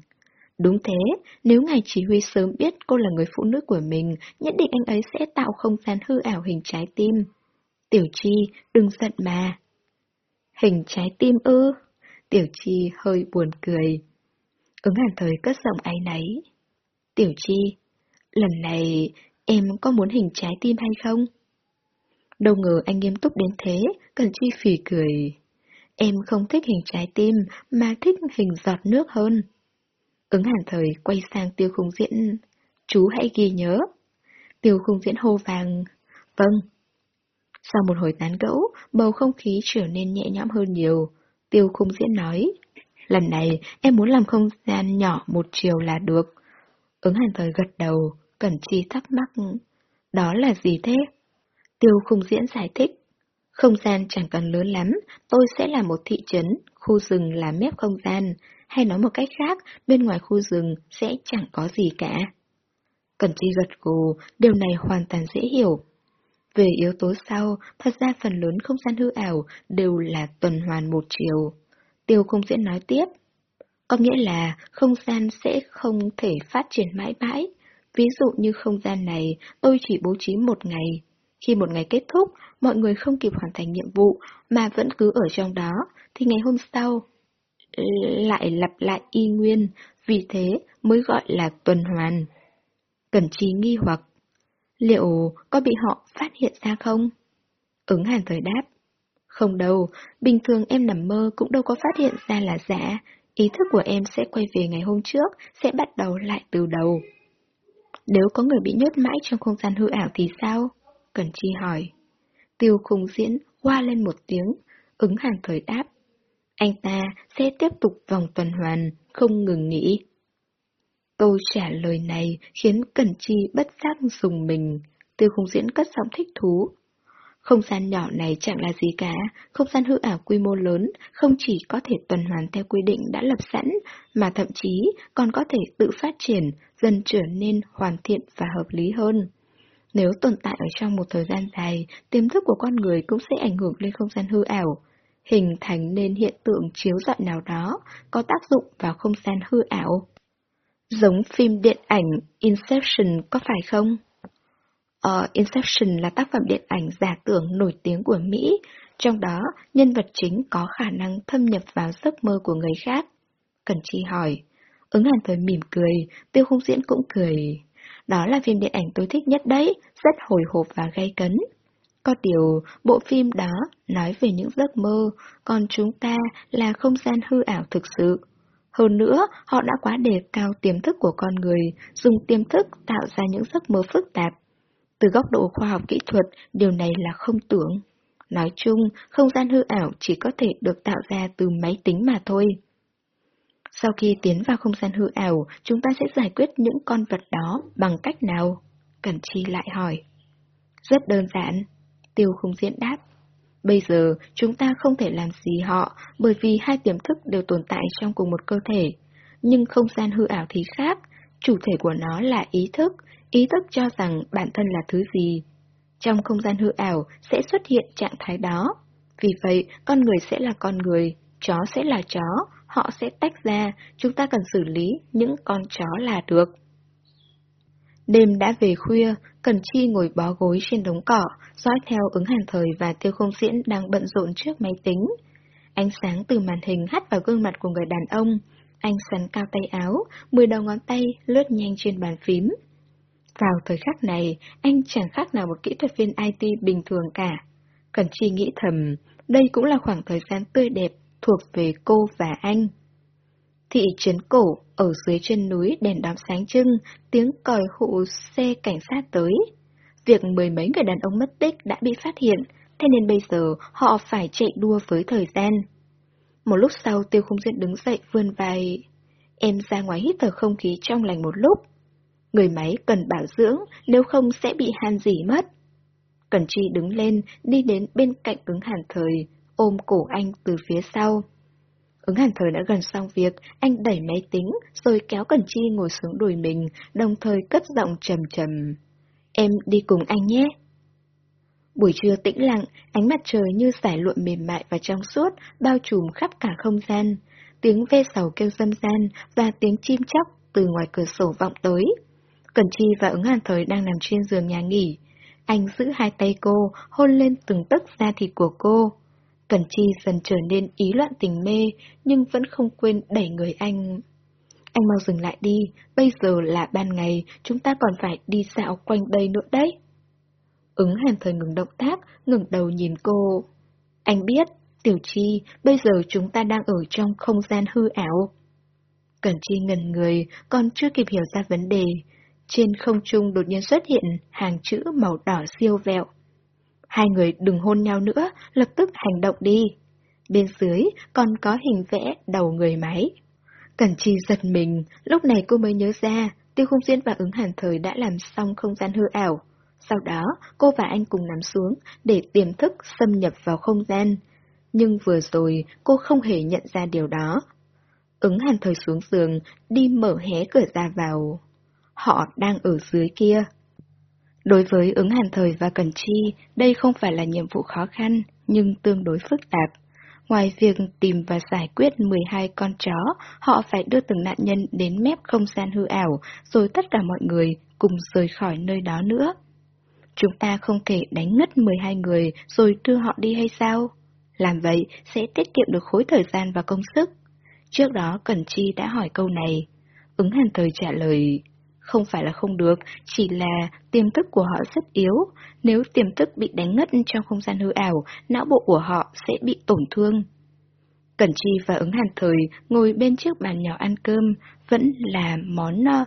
Đúng thế, nếu ngài chỉ huy sớm biết cô là người phụ nữ của mình, nhất định anh ấy sẽ tạo không gian hư ảo hình trái tim. Tiểu Chi, đừng giận mà. Hình trái tim ư? Tiểu Chi hơi buồn cười. Ứng hàn thời cất giọng áy náy. Tiểu Chi, lần này em có muốn hình trái tim hay không? Đâu ngờ anh nghiêm túc đến thế, Cần Chi phì cười. Em không thích hình trái tim, mà thích hình giọt nước hơn. Ứng hàn thời quay sang tiêu khung diễn. Chú hãy ghi nhớ. Tiêu khung diễn hô vàng. Vâng. Sau một hồi tán gẫu, bầu không khí trở nên nhẹ nhõm hơn nhiều. Tiêu khung diễn nói. Lần này em muốn làm không gian nhỏ một chiều là được. Ứng hàn thời gật đầu, Cẩn Chi thắc mắc. Đó là gì thế? Tiêu khung diễn giải thích. Không gian chẳng cần lớn lắm, tôi sẽ là một thị trấn, khu rừng là mép không gian, hay nói một cách khác, bên ngoài khu rừng sẽ chẳng có gì cả. Cần chi gật gù, điều này hoàn toàn dễ hiểu. Về yếu tố sau, thật ra phần lớn không gian hư ảo đều là tuần hoàn một chiều. Tiêu không diễn nói tiếp. Có nghĩa là không gian sẽ không thể phát triển mãi mãi. Ví dụ như không gian này, tôi chỉ bố trí một ngày, khi một ngày kết thúc, mọi người không kịp hoàn thành nhiệm vụ mà vẫn cứ ở trong đó, thì ngày hôm sau lại lặp lại y nguyên, vì thế mới gọi là tuần hoàn. Cẩn trí nghi hoặc, liệu có bị họ phát hiện ra không? Ứng hàn thời đáp, không đâu, bình thường em nằm mơ cũng đâu có phát hiện ra là giả, ý thức của em sẽ quay về ngày hôm trước, sẽ bắt đầu lại từ đầu. Nếu có người bị nhốt mãi trong không gian hư ảo thì sao? Cẩn Chi hỏi. Tiêu khung diễn qua lên một tiếng, ứng hàn thời đáp. Anh ta sẽ tiếp tục vòng tuần hoàn, không ngừng nghỉ. Câu trả lời này khiến Cẩn Chi bất giác dùng mình. Tiêu khung diễn cất giọng thích thú. Không gian nhỏ này chẳng là gì cả, không gian hư ảo quy mô lớn, không chỉ có thể tuần hoàn theo quy định đã lập sẵn, mà thậm chí còn có thể tự phát triển, dần trở nên hoàn thiện và hợp lý hơn. Nếu tồn tại ở trong một thời gian dài, tiềm thức của con người cũng sẽ ảnh hưởng lên không gian hư ảo, hình thành nên hiện tượng chiếu rọi nào đó, có tác dụng vào không gian hư ảo. Giống phim điện ảnh Inception có phải không? Ờ, Inception là tác phẩm điện ảnh giả tưởng nổi tiếng của Mỹ, trong đó nhân vật chính có khả năng thâm nhập vào giấc mơ của người khác. Cần Chi hỏi. Ứng hàn thời mỉm cười, tiêu khung diễn cũng cười. Đó là phim điện ảnh tôi thích nhất đấy, rất hồi hộp và gay cấn. Có điều, bộ phim đó nói về những giấc mơ, còn chúng ta là không gian hư ảo thực sự. Hơn nữa, họ đã quá đề cao tiềm thức của con người, dùng tiềm thức tạo ra những giấc mơ phức tạp. Từ góc độ khoa học kỹ thuật, điều này là không tưởng. Nói chung, không gian hư ảo chỉ có thể được tạo ra từ máy tính mà thôi. Sau khi tiến vào không gian hư ảo, chúng ta sẽ giải quyết những con vật đó bằng cách nào? Cẩn Chi lại hỏi. Rất đơn giản. Tiêu không diễn đáp. Bây giờ, chúng ta không thể làm gì họ bởi vì hai tiềm thức đều tồn tại trong cùng một cơ thể. Nhưng không gian hư ảo thì khác. Chủ thể của nó là ý thức. Ý thức cho rằng bản thân là thứ gì. Trong không gian hư ảo sẽ xuất hiện trạng thái đó. Vì vậy, con người sẽ là con người, chó sẽ là chó, họ sẽ tách ra, chúng ta cần xử lý những con chó là được. Đêm đã về khuya, Cần Chi ngồi bó gối trên đống cỏ, dõi theo ứng hàn thời và tiêu không diễn đang bận rộn trước máy tính. Ánh sáng từ màn hình hắt vào gương mặt của người đàn ông. Anh sắn cao tay áo, mười đầu ngón tay lướt nhanh trên bàn phím. Vào thời khắc này, anh chẳng khác nào một kỹ thuật viên IT bình thường cả. Cần Chi nghĩ thầm, đây cũng là khoảng thời gian tươi đẹp thuộc về cô và anh. Thị trấn cổ, ở dưới chân núi đèn đóm sáng trưng, tiếng còi hụ xe cảnh sát tới. Việc mười mấy người đàn ông mất tích đã bị phát hiện, thế nên bây giờ họ phải chạy đua với thời gian. Một lúc sau tiêu không duyên đứng dậy vươn vai. Em ra ngoài hít thở không khí trong lành một lúc. Người máy cần bảo dưỡng, nếu không sẽ bị han dỉ mất. Cẩn Chi đứng lên, đi đến bên cạnh ứng hàn thời, ôm cổ anh từ phía sau. Ứng hàn thời đã gần xong việc, anh đẩy máy tính, rồi kéo Cẩn Chi ngồi xuống đùi mình, đồng thời cất giọng trầm trầm. Em đi cùng anh nhé. Buổi trưa tĩnh lặng, ánh mặt trời như giải lụa mềm mại và trong suốt, bao trùm khắp cả không gian. Tiếng ve sầu kêu dâm gian và tiếng chim chóc từ ngoài cửa sổ vọng tới. Cẩn Chi và ứng hàn thời đang nằm trên giường nhà nghỉ. Anh giữ hai tay cô, hôn lên từng tấc da thịt của cô. Cẩn Chi dần trở nên ý loạn tình mê, nhưng vẫn không quên đẩy người anh. Anh mau dừng lại đi, bây giờ là ban ngày, chúng ta còn phải đi dạo quanh đây nữa đấy. Ứng hàn thời ngừng động tác, ngừng đầu nhìn cô. Anh biết, Tiểu Chi, bây giờ chúng ta đang ở trong không gian hư ảo. Cẩn Chi ngần người, còn chưa kịp hiểu ra vấn đề. Trên không trung đột nhiên xuất hiện hàng chữ màu đỏ siêu vẹo. Hai người đừng hôn nhau nữa, lập tức hành động đi. Bên dưới còn có hình vẽ đầu người máy. Cẩn Chi giật mình, lúc này cô mới nhớ ra, Tiêu Khung Duyên và ứng hàn thời đã làm xong không gian hư ảo. Sau đó, cô và anh cùng nằm xuống để tiềm thức xâm nhập vào không gian. Nhưng vừa rồi, cô không hề nhận ra điều đó. Ứng hàn thời xuống giường, đi mở hé cửa ra vào. Họ đang ở dưới kia. Đối với ứng hàn thời và Cần Chi, đây không phải là nhiệm vụ khó khăn, nhưng tương đối phức tạp. Ngoài việc tìm và giải quyết 12 con chó, họ phải đưa từng nạn nhân đến mép không gian hư ảo, rồi tất cả mọi người cùng rời khỏi nơi đó nữa. Chúng ta không thể đánh ngất 12 người rồi đưa họ đi hay sao? Làm vậy sẽ tiết kiệm được khối thời gian và công sức. Trước đó Cẩn Chi đã hỏi câu này. Ứng hàn thời trả lời, không phải là không được, chỉ là tiềm thức của họ rất yếu. Nếu tiềm thức bị đánh ngất trong không gian hư ảo, não bộ của họ sẽ bị tổn thương. Cẩn Chi và ứng hàn thời ngồi bên trước bàn nhỏ ăn cơm, vẫn là món ờ,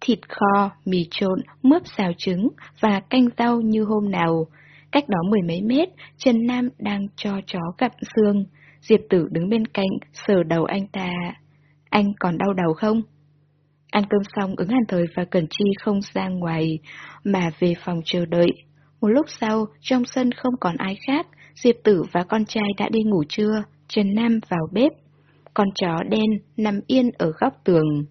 thịt kho, mì trộn, mướp xào trứng và canh rau như hôm nào. Cách đó mười mấy mét, Trần Nam đang cho chó gặm xương. Diệp Tử đứng bên cạnh, sờ đầu anh ta. Anh còn đau đầu không? Ăn cơm xong ứng hàn thời và Cẩn Chi không ra ngoài, mà về phòng chờ đợi. Một lúc sau, trong sân không còn ai khác, Diệp Tử và con trai đã đi ngủ trưa, Trần Nam vào bếp. Con chó đen nằm yên ở góc tường.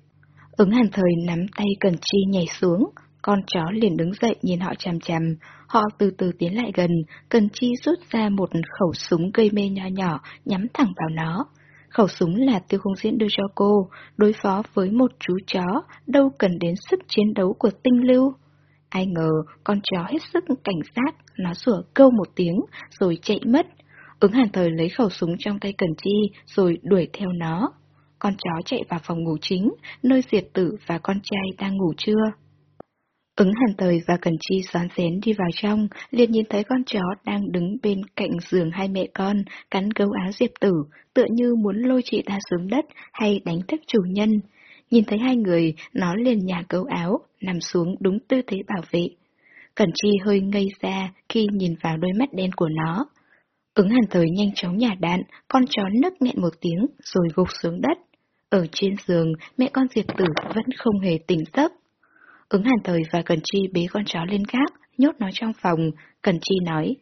Ứng hàn thời nắm tay Cẩn Chi nhảy xuống, con chó liền đứng dậy nhìn họ chằm chằm, họ từ từ tiến lại gần, Cẩn Chi rút ra một khẩu súng gây mê nho nhỏ, nhắm thẳng vào nó. Khẩu súng là tiêu không diễn đưa cho cô, đối phó với một chú chó, đâu cần đến sức chiến đấu của tinh lưu. Ai ngờ, con chó hết sức cảnh giác, nó sủa câu một tiếng, rồi chạy mất. Ứng hàn thời lấy khẩu súng trong tay Cần Chi, rồi đuổi theo nó. Con chó chạy vào phòng ngủ chính, nơi diệt Tử và con trai đang ngủ trưa. Ứng hàn thời và Cần Chi xoán xén đi vào trong, liền nhìn thấy con chó đang đứng bên cạnh giường hai mẹ con, cắn gấu áo Diệp Tử, tựa như muốn lôi chị ta xuống đất hay đánh thức chủ nhân. Nhìn thấy hai người, nó liền nhả gấu áo, nằm xuống đúng tư thế bảo vệ. Cẩn Chi hơi ngây ra khi nhìn vào đôi mắt đen của nó. Ứng hàn thời nhanh chóng nhả đạn, con chó nức nghẹn một tiếng rồi gục xuống đất. Ở trên giường, mẹ con Diệp Tử vẫn không hề tỉnh giấc. Ứng hàn thời và Cần Chi bế con chó lên gác, nhốt nó trong phòng, Cần Chi nói.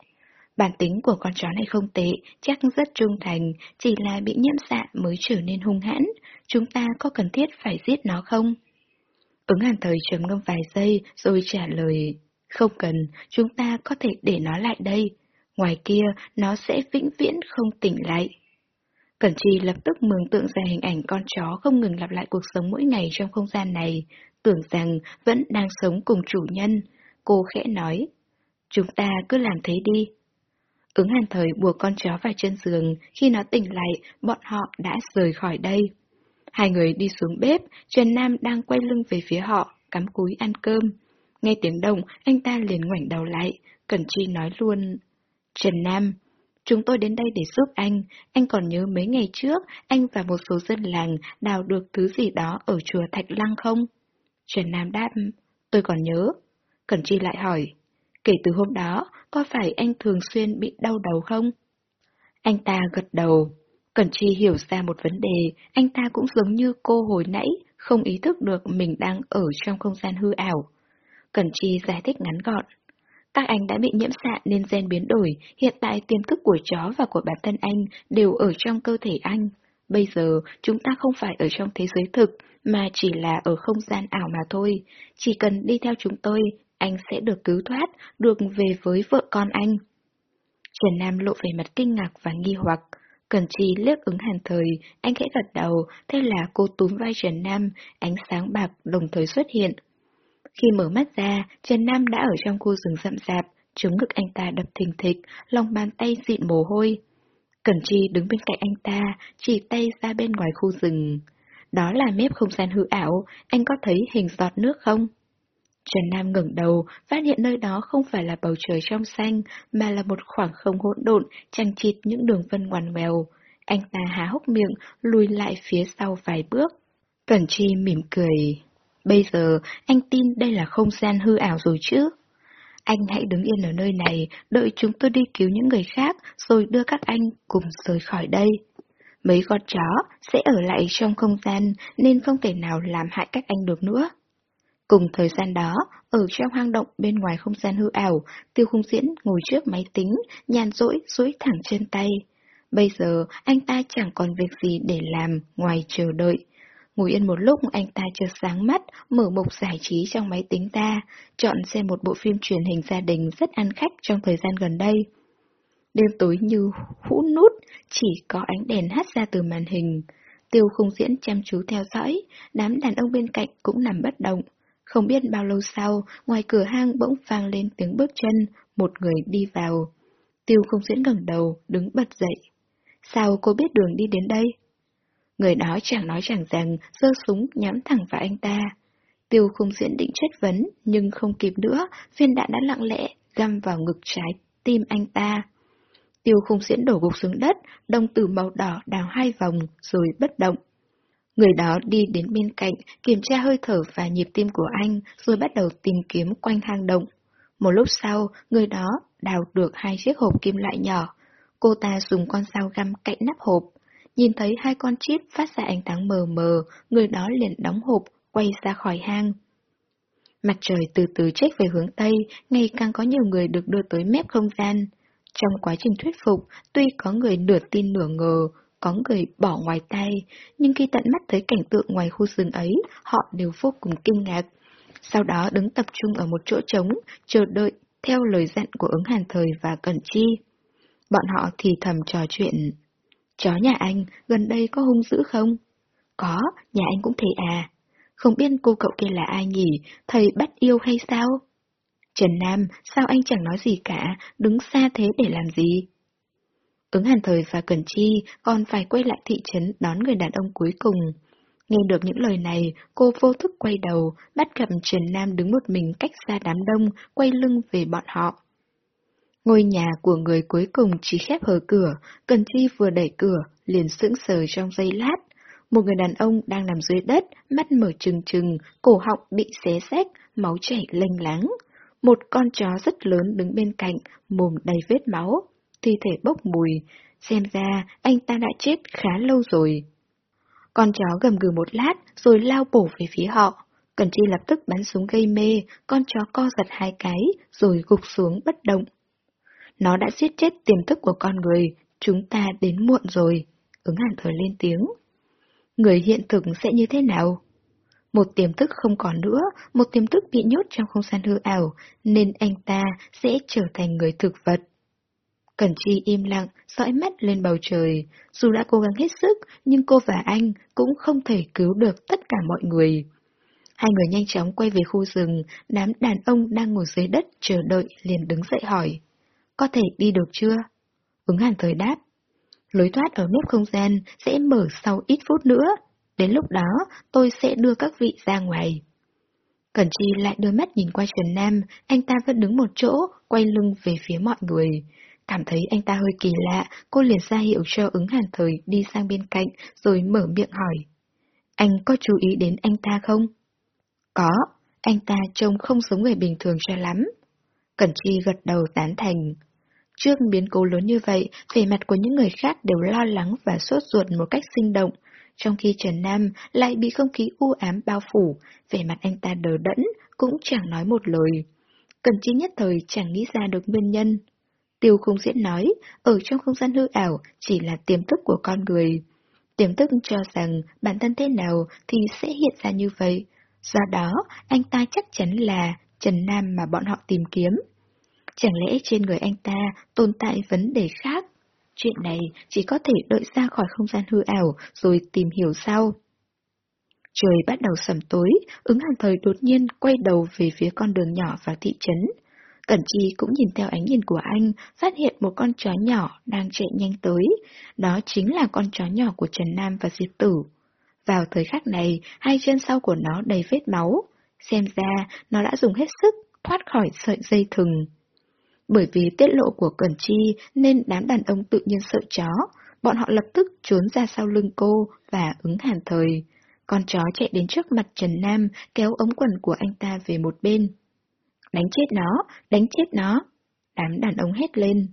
Bản tính của con chó này không tệ, chắc rất trung thành, chỉ là bị nhiễm xạ mới trở nên hung hãn. Chúng ta có cần thiết phải giết nó không? Ứng hàn thời trầm ngâm vài giây rồi trả lời. Không cần, chúng ta có thể để nó lại đây. Ngoài kia, nó sẽ vĩnh viễn không tỉnh lại. Cẩn Chi lập tức mường tượng ra hình ảnh con chó không ngừng lặp lại cuộc sống mỗi ngày trong không gian này, tưởng rằng vẫn đang sống cùng chủ nhân. Cô khẽ nói, chúng ta cứ làm thế đi. Ứng hàn thời buộc con chó vào chân giường, khi nó tỉnh lại, bọn họ đã rời khỏi đây. Hai người đi xuống bếp, Trần Nam đang quay lưng về phía họ, cắm cúi ăn cơm. Nghe tiếng động, anh ta liền ngoảnh đầu lại, Cẩn Chi nói luôn. Trần Nam, Chúng tôi đến đây để giúp anh. Anh còn nhớ mấy ngày trước, anh và một số dân làng đào được thứ gì đó ở chùa Thạch Lăng không? Trần Nam đáp, tôi còn nhớ. Cẩn Chi lại hỏi, kể từ hôm đó, có phải anh thường xuyên bị đau đầu không? Anh ta gật đầu. Cẩn Chi hiểu ra một vấn đề, anh ta cũng giống như cô hồi nãy, không ý thức được mình đang ở trong không gian hư ảo. Cẩn Chi giải thích ngắn gọn. Các anh đã bị nhiễm xạ nên gen biến đổi, hiện tại tiềm thức của chó và của bản thân anh đều ở trong cơ thể anh. Bây giờ, chúng ta không phải ở trong thế giới thực, mà chỉ là ở không gian ảo mà thôi. Chỉ cần đi theo chúng tôi, anh sẽ được cứu thoát, được về với vợ con anh. Trần Nam lộ về mặt kinh ngạc và nghi hoặc. Cần Chi liếc ứng hàn thời, anh khẽ gật đầu, thế là cô túm vai Trần Nam, ánh sáng bạc đồng thời xuất hiện. Khi mở mắt ra, Trần Nam đã ở trong khu rừng rậm rạp, chống ngực anh ta đập thình thịch, lòng bàn tay dịn mồ hôi. Cẩn Chi đứng bên cạnh anh ta, chỉ tay ra bên ngoài khu rừng. Đó là mép không gian hư ảo, anh có thấy hình giọt nước không? Trần Nam ngẩng đầu, phát hiện nơi đó không phải là bầu trời trong xanh, mà là một khoảng không hỗn độn, chằng chịt những đường vân ngoằn ngoèo. Anh ta há hốc miệng, lùi lại phía sau vài bước. Cẩn Chi mỉm cười. Bây giờ, anh tin đây là không gian hư ảo rồi chứ? Anh hãy đứng yên ở nơi này, đợi chúng tôi đi cứu những người khác, rồi đưa các anh cùng rời khỏi đây. Mấy con chó sẽ ở lại trong không gian nên không thể nào làm hại các anh được nữa. Cùng thời gian đó, ở trong hang động bên ngoài không gian hư ảo, tiêu khung diễn ngồi trước máy tính, nhàn rỗi, duỗi thẳng trên tay. Bây giờ, anh ta chẳng còn việc gì để làm ngoài chờ đợi. Ngồi yên một lúc anh ta chợt sáng mắt, mở mục giải trí trong máy tính ta, chọn xem một bộ phim truyền hình gia đình rất ăn khách trong thời gian gần đây. Đêm tối như hũ nút, chỉ có ánh đèn hắt ra từ màn hình. Tiêu khung diễn chăm chú theo dõi, đám đàn ông bên cạnh cũng nằm bất động. Không biết bao lâu sau, ngoài cửa hang bỗng vang lên tiếng bước chân, một người đi vào. Tiêu không diễn ngẩng đầu, đứng bật dậy. Sao cô biết đường đi đến đây? Người đó chẳng nói chẳng rằng, giơ súng nhắm thẳng vào anh ta. Tiêu không diễn định chất vấn, nhưng không kịp nữa, viên đạn đã lặng lẽ găm vào ngực trái tim anh ta. Tiêu không diễn đổ gục xuống đất, đồng tử màu đỏ đào hai vòng, rồi bất động. Người đó đi đến bên cạnh, kiểm tra hơi thở và nhịp tim của anh, rồi bắt đầu tìm kiếm quanh hang động. Một lúc sau, người đó đào được hai chiếc hộp kim loại nhỏ. Cô ta dùng con dao găm cạnh nắp hộp. Nhìn thấy hai con chip phát ra ánh sáng mờ mờ, người đó liền đóng hộp, quay ra khỏi hang. Mặt trời từ từ chết về hướng Tây, ngày càng có nhiều người được đưa tới mép không gian. Trong quá trình thuyết phục, tuy có người nửa tin nửa ngờ, có người bỏ ngoài tay, nhưng khi tận mắt thấy cảnh tượng ngoài khu rừng ấy, họ đều vô cùng kinh ngạc. Sau đó đứng tập trung ở một chỗ trống, chờ đợi, theo lời dặn của ứng hàn thời và cẩn chi. Bọn họ thì thầm trò chuyện. Chó nhà anh, gần đây có hung dữ không? Có, nhà anh cũng thế à. Không biết cô cậu kia là ai nhỉ, thầy bắt yêu hay sao? Trần Nam, sao anh chẳng nói gì cả, đứng xa thế để làm gì? Ứng hàn thời và Cẩn Chi còn phải quay lại thị trấn đón người đàn ông cuối cùng. Nghe được những lời này, cô vô thức quay đầu, bắt gặp Trần Nam đứng một mình cách xa đám đông, quay lưng về bọn họ. Ngôi nhà của người cuối cùng chỉ khép hờ cửa, Cần Chi vừa đẩy cửa, liền sững sờ trong giây lát. Một người đàn ông đang nằm dưới đất, mắt mở trừng trừng, cổ họng bị xé rách, máu chảy lênh láng. Một con chó rất lớn đứng bên cạnh, mồm đầy vết máu thi thể bốc mùi, xem ra anh ta đã chết khá lâu rồi. Con chó gầm gừ một lát rồi lao bổ về phía họ. Cần Chi lập tức bắn súng gây mê, con chó co giật hai cái rồi gục xuống bất động. Nó đã giết chết tiềm thức của con người, chúng ta đến muộn rồi. Ứng hàn thời lên tiếng. Người hiện thực sẽ như thế nào? Một tiềm thức không còn nữa, một tiềm thức bị nhốt trong không gian hư ảo, nên anh ta sẽ trở thành người thực vật. Cẩn Chi im lặng, dõi mắt lên bầu trời. Dù đã cố gắng hết sức, nhưng cô và anh cũng không thể cứu được tất cả mọi người. Hai người nhanh chóng quay về khu rừng, đám đàn ông đang ngồi dưới đất chờ đợi liền đứng dậy hỏi. Có thể đi được chưa? Ứng hàn thời đáp. Lối thoát ở mép không gian sẽ mở sau ít phút nữa. Đến lúc đó, tôi sẽ đưa các vị ra ngoài. Cẩn Chi lại đưa mắt nhìn qua Trần Nam, anh ta vẫn đứng một chỗ, quay lưng về phía mọi người. Cảm thấy anh ta hơi kỳ lạ, cô liền ra hiệu cho ứng hàn thời đi sang bên cạnh, rồi mở miệng hỏi. Anh có chú ý đến anh ta không? Có, anh ta trông không giống người bình thường cho lắm. Cẩn Chi gật đầu tán thành. Trước biến cố lớn như vậy, vẻ mặt của những người khác đều lo lắng và sốt ruột một cách sinh động, trong khi Trần Nam lại bị không khí u ám bao phủ, vẻ mặt anh ta đờ đẫn, cũng chẳng nói một lời. Cần chi nhất thời chẳng nghĩ ra được nguyên nhân. Tiêu không diễn nói, ở trong không gian hư ảo chỉ là tiềm thức của con người. Tiềm thức cho rằng bản thân thế nào thì sẽ hiện ra như vậy. Do đó, anh ta chắc chắn là Trần Nam mà bọn họ tìm kiếm. Chẳng lẽ trên người anh ta tồn tại vấn đề khác? Chuyện này chỉ có thể đợi ra khỏi không gian hư ảo rồi tìm hiểu sau. Trời bắt đầu sầm tối, ứng hàng thời đột nhiên quay đầu về phía con đường nhỏ vào thị trấn. Cẩn Chi cũng nhìn theo ánh nhìn của anh, phát hiện một con chó nhỏ đang chạy nhanh tới. Đó chính là con chó nhỏ của Trần Nam và Diệp Tử. Vào thời khắc này, hai chân sau của nó đầy vết máu. Xem ra, nó đã dùng hết sức thoát khỏi sợi dây thừng. Bởi vì tiết lộ của Cẩn Chi nên đám đàn ông tự nhiên sợ chó, bọn họ lập tức trốn ra sau lưng cô và ứng hàn thời. Con chó chạy đến trước mặt Trần Nam, kéo ống quần của anh ta về một bên. Đánh chết nó, đánh chết nó. Đám đàn ông hét lên.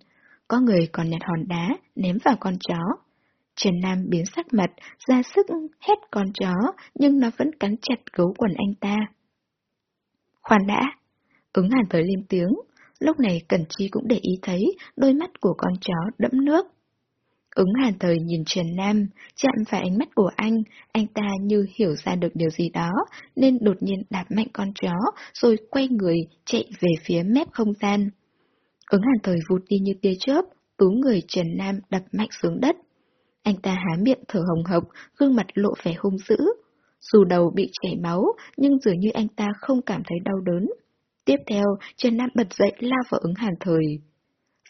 Có người còn nhặt hòn đá, ném vào con chó. Trần Nam biến sắc mặt, ra sức hét con chó, nhưng nó vẫn cắn chặt gấu quần anh ta. Khoan đã! Ứng hàn thời lên tiếng, lúc này Cẩn Chi cũng để ý thấy đôi mắt của con chó đẫm nước. Ứng hàn thời nhìn Trần Nam, chạm phải ánh mắt của anh, anh ta như hiểu ra được điều gì đó, nên đột nhiên đạp mạnh con chó, rồi quay người, chạy về phía mép không gian. Ứng hàn thời vụt đi như tia chớp, tú người Trần Nam đập mạnh xuống đất. Anh ta há miệng thở hồng hộc, gương mặt lộ vẻ hung dữ. Dù đầu bị chảy máu, nhưng dường như anh ta không cảm thấy đau đớn. Tiếp theo, Trần Nam bật dậy lao vào ứng hàn thời.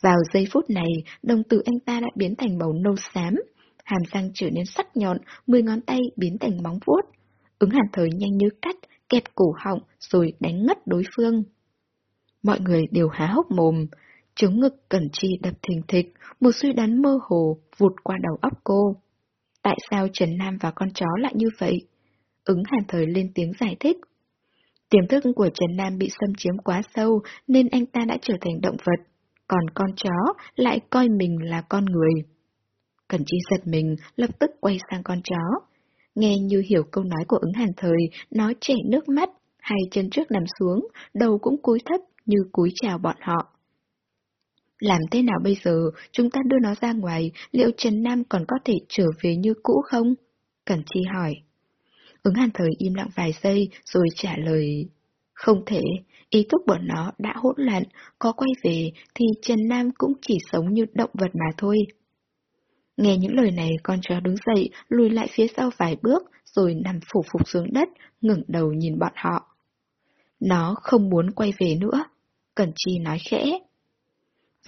Vào giây phút này, đồng tử anh ta đã biến thành màu nâu xám, hàm răng trở nên sắc nhọn, mười ngón tay biến thành móng vuốt. Ứng hàn thời nhanh như cắt, kẹp cổ họng rồi đánh ngất đối phương. Mọi người đều há hốc mồm, chống ngực cẩn chi đập thình thịch, một suy đoán mơ hồ vụt qua đầu óc cô. Tại sao Trần Nam và con chó lại như vậy? Ứng hàn thời lên tiếng giải thích. Tiềm thức của Trần Nam bị xâm chiếm quá sâu nên anh ta đã trở thành động vật còn con chó lại coi mình là con người. Cẩn Chi giật mình, lập tức quay sang con chó. Nghe như hiểu câu nói của ứng hàn thời, nó chảy nước mắt, hai chân trước nằm xuống, đầu cũng cúi thấp như cúi chào bọn họ. Làm thế nào bây giờ, chúng ta đưa nó ra ngoài, liệu Trần Nam còn có thể trở về như cũ không? Cẩn Chi hỏi. Ứng hàn thời im lặng vài giây rồi trả lời. Không thể, ý thức của nó đã hỗn loạn, có quay về thì Trần Nam cũng chỉ sống như động vật mà thôi. Nghe những lời này con chó đứng dậy, lùi lại phía sau vài bước, rồi nằm phủ phục xuống đất, ngẩng đầu nhìn bọn họ. Nó không muốn quay về nữa, Cẩn Chi nói khẽ.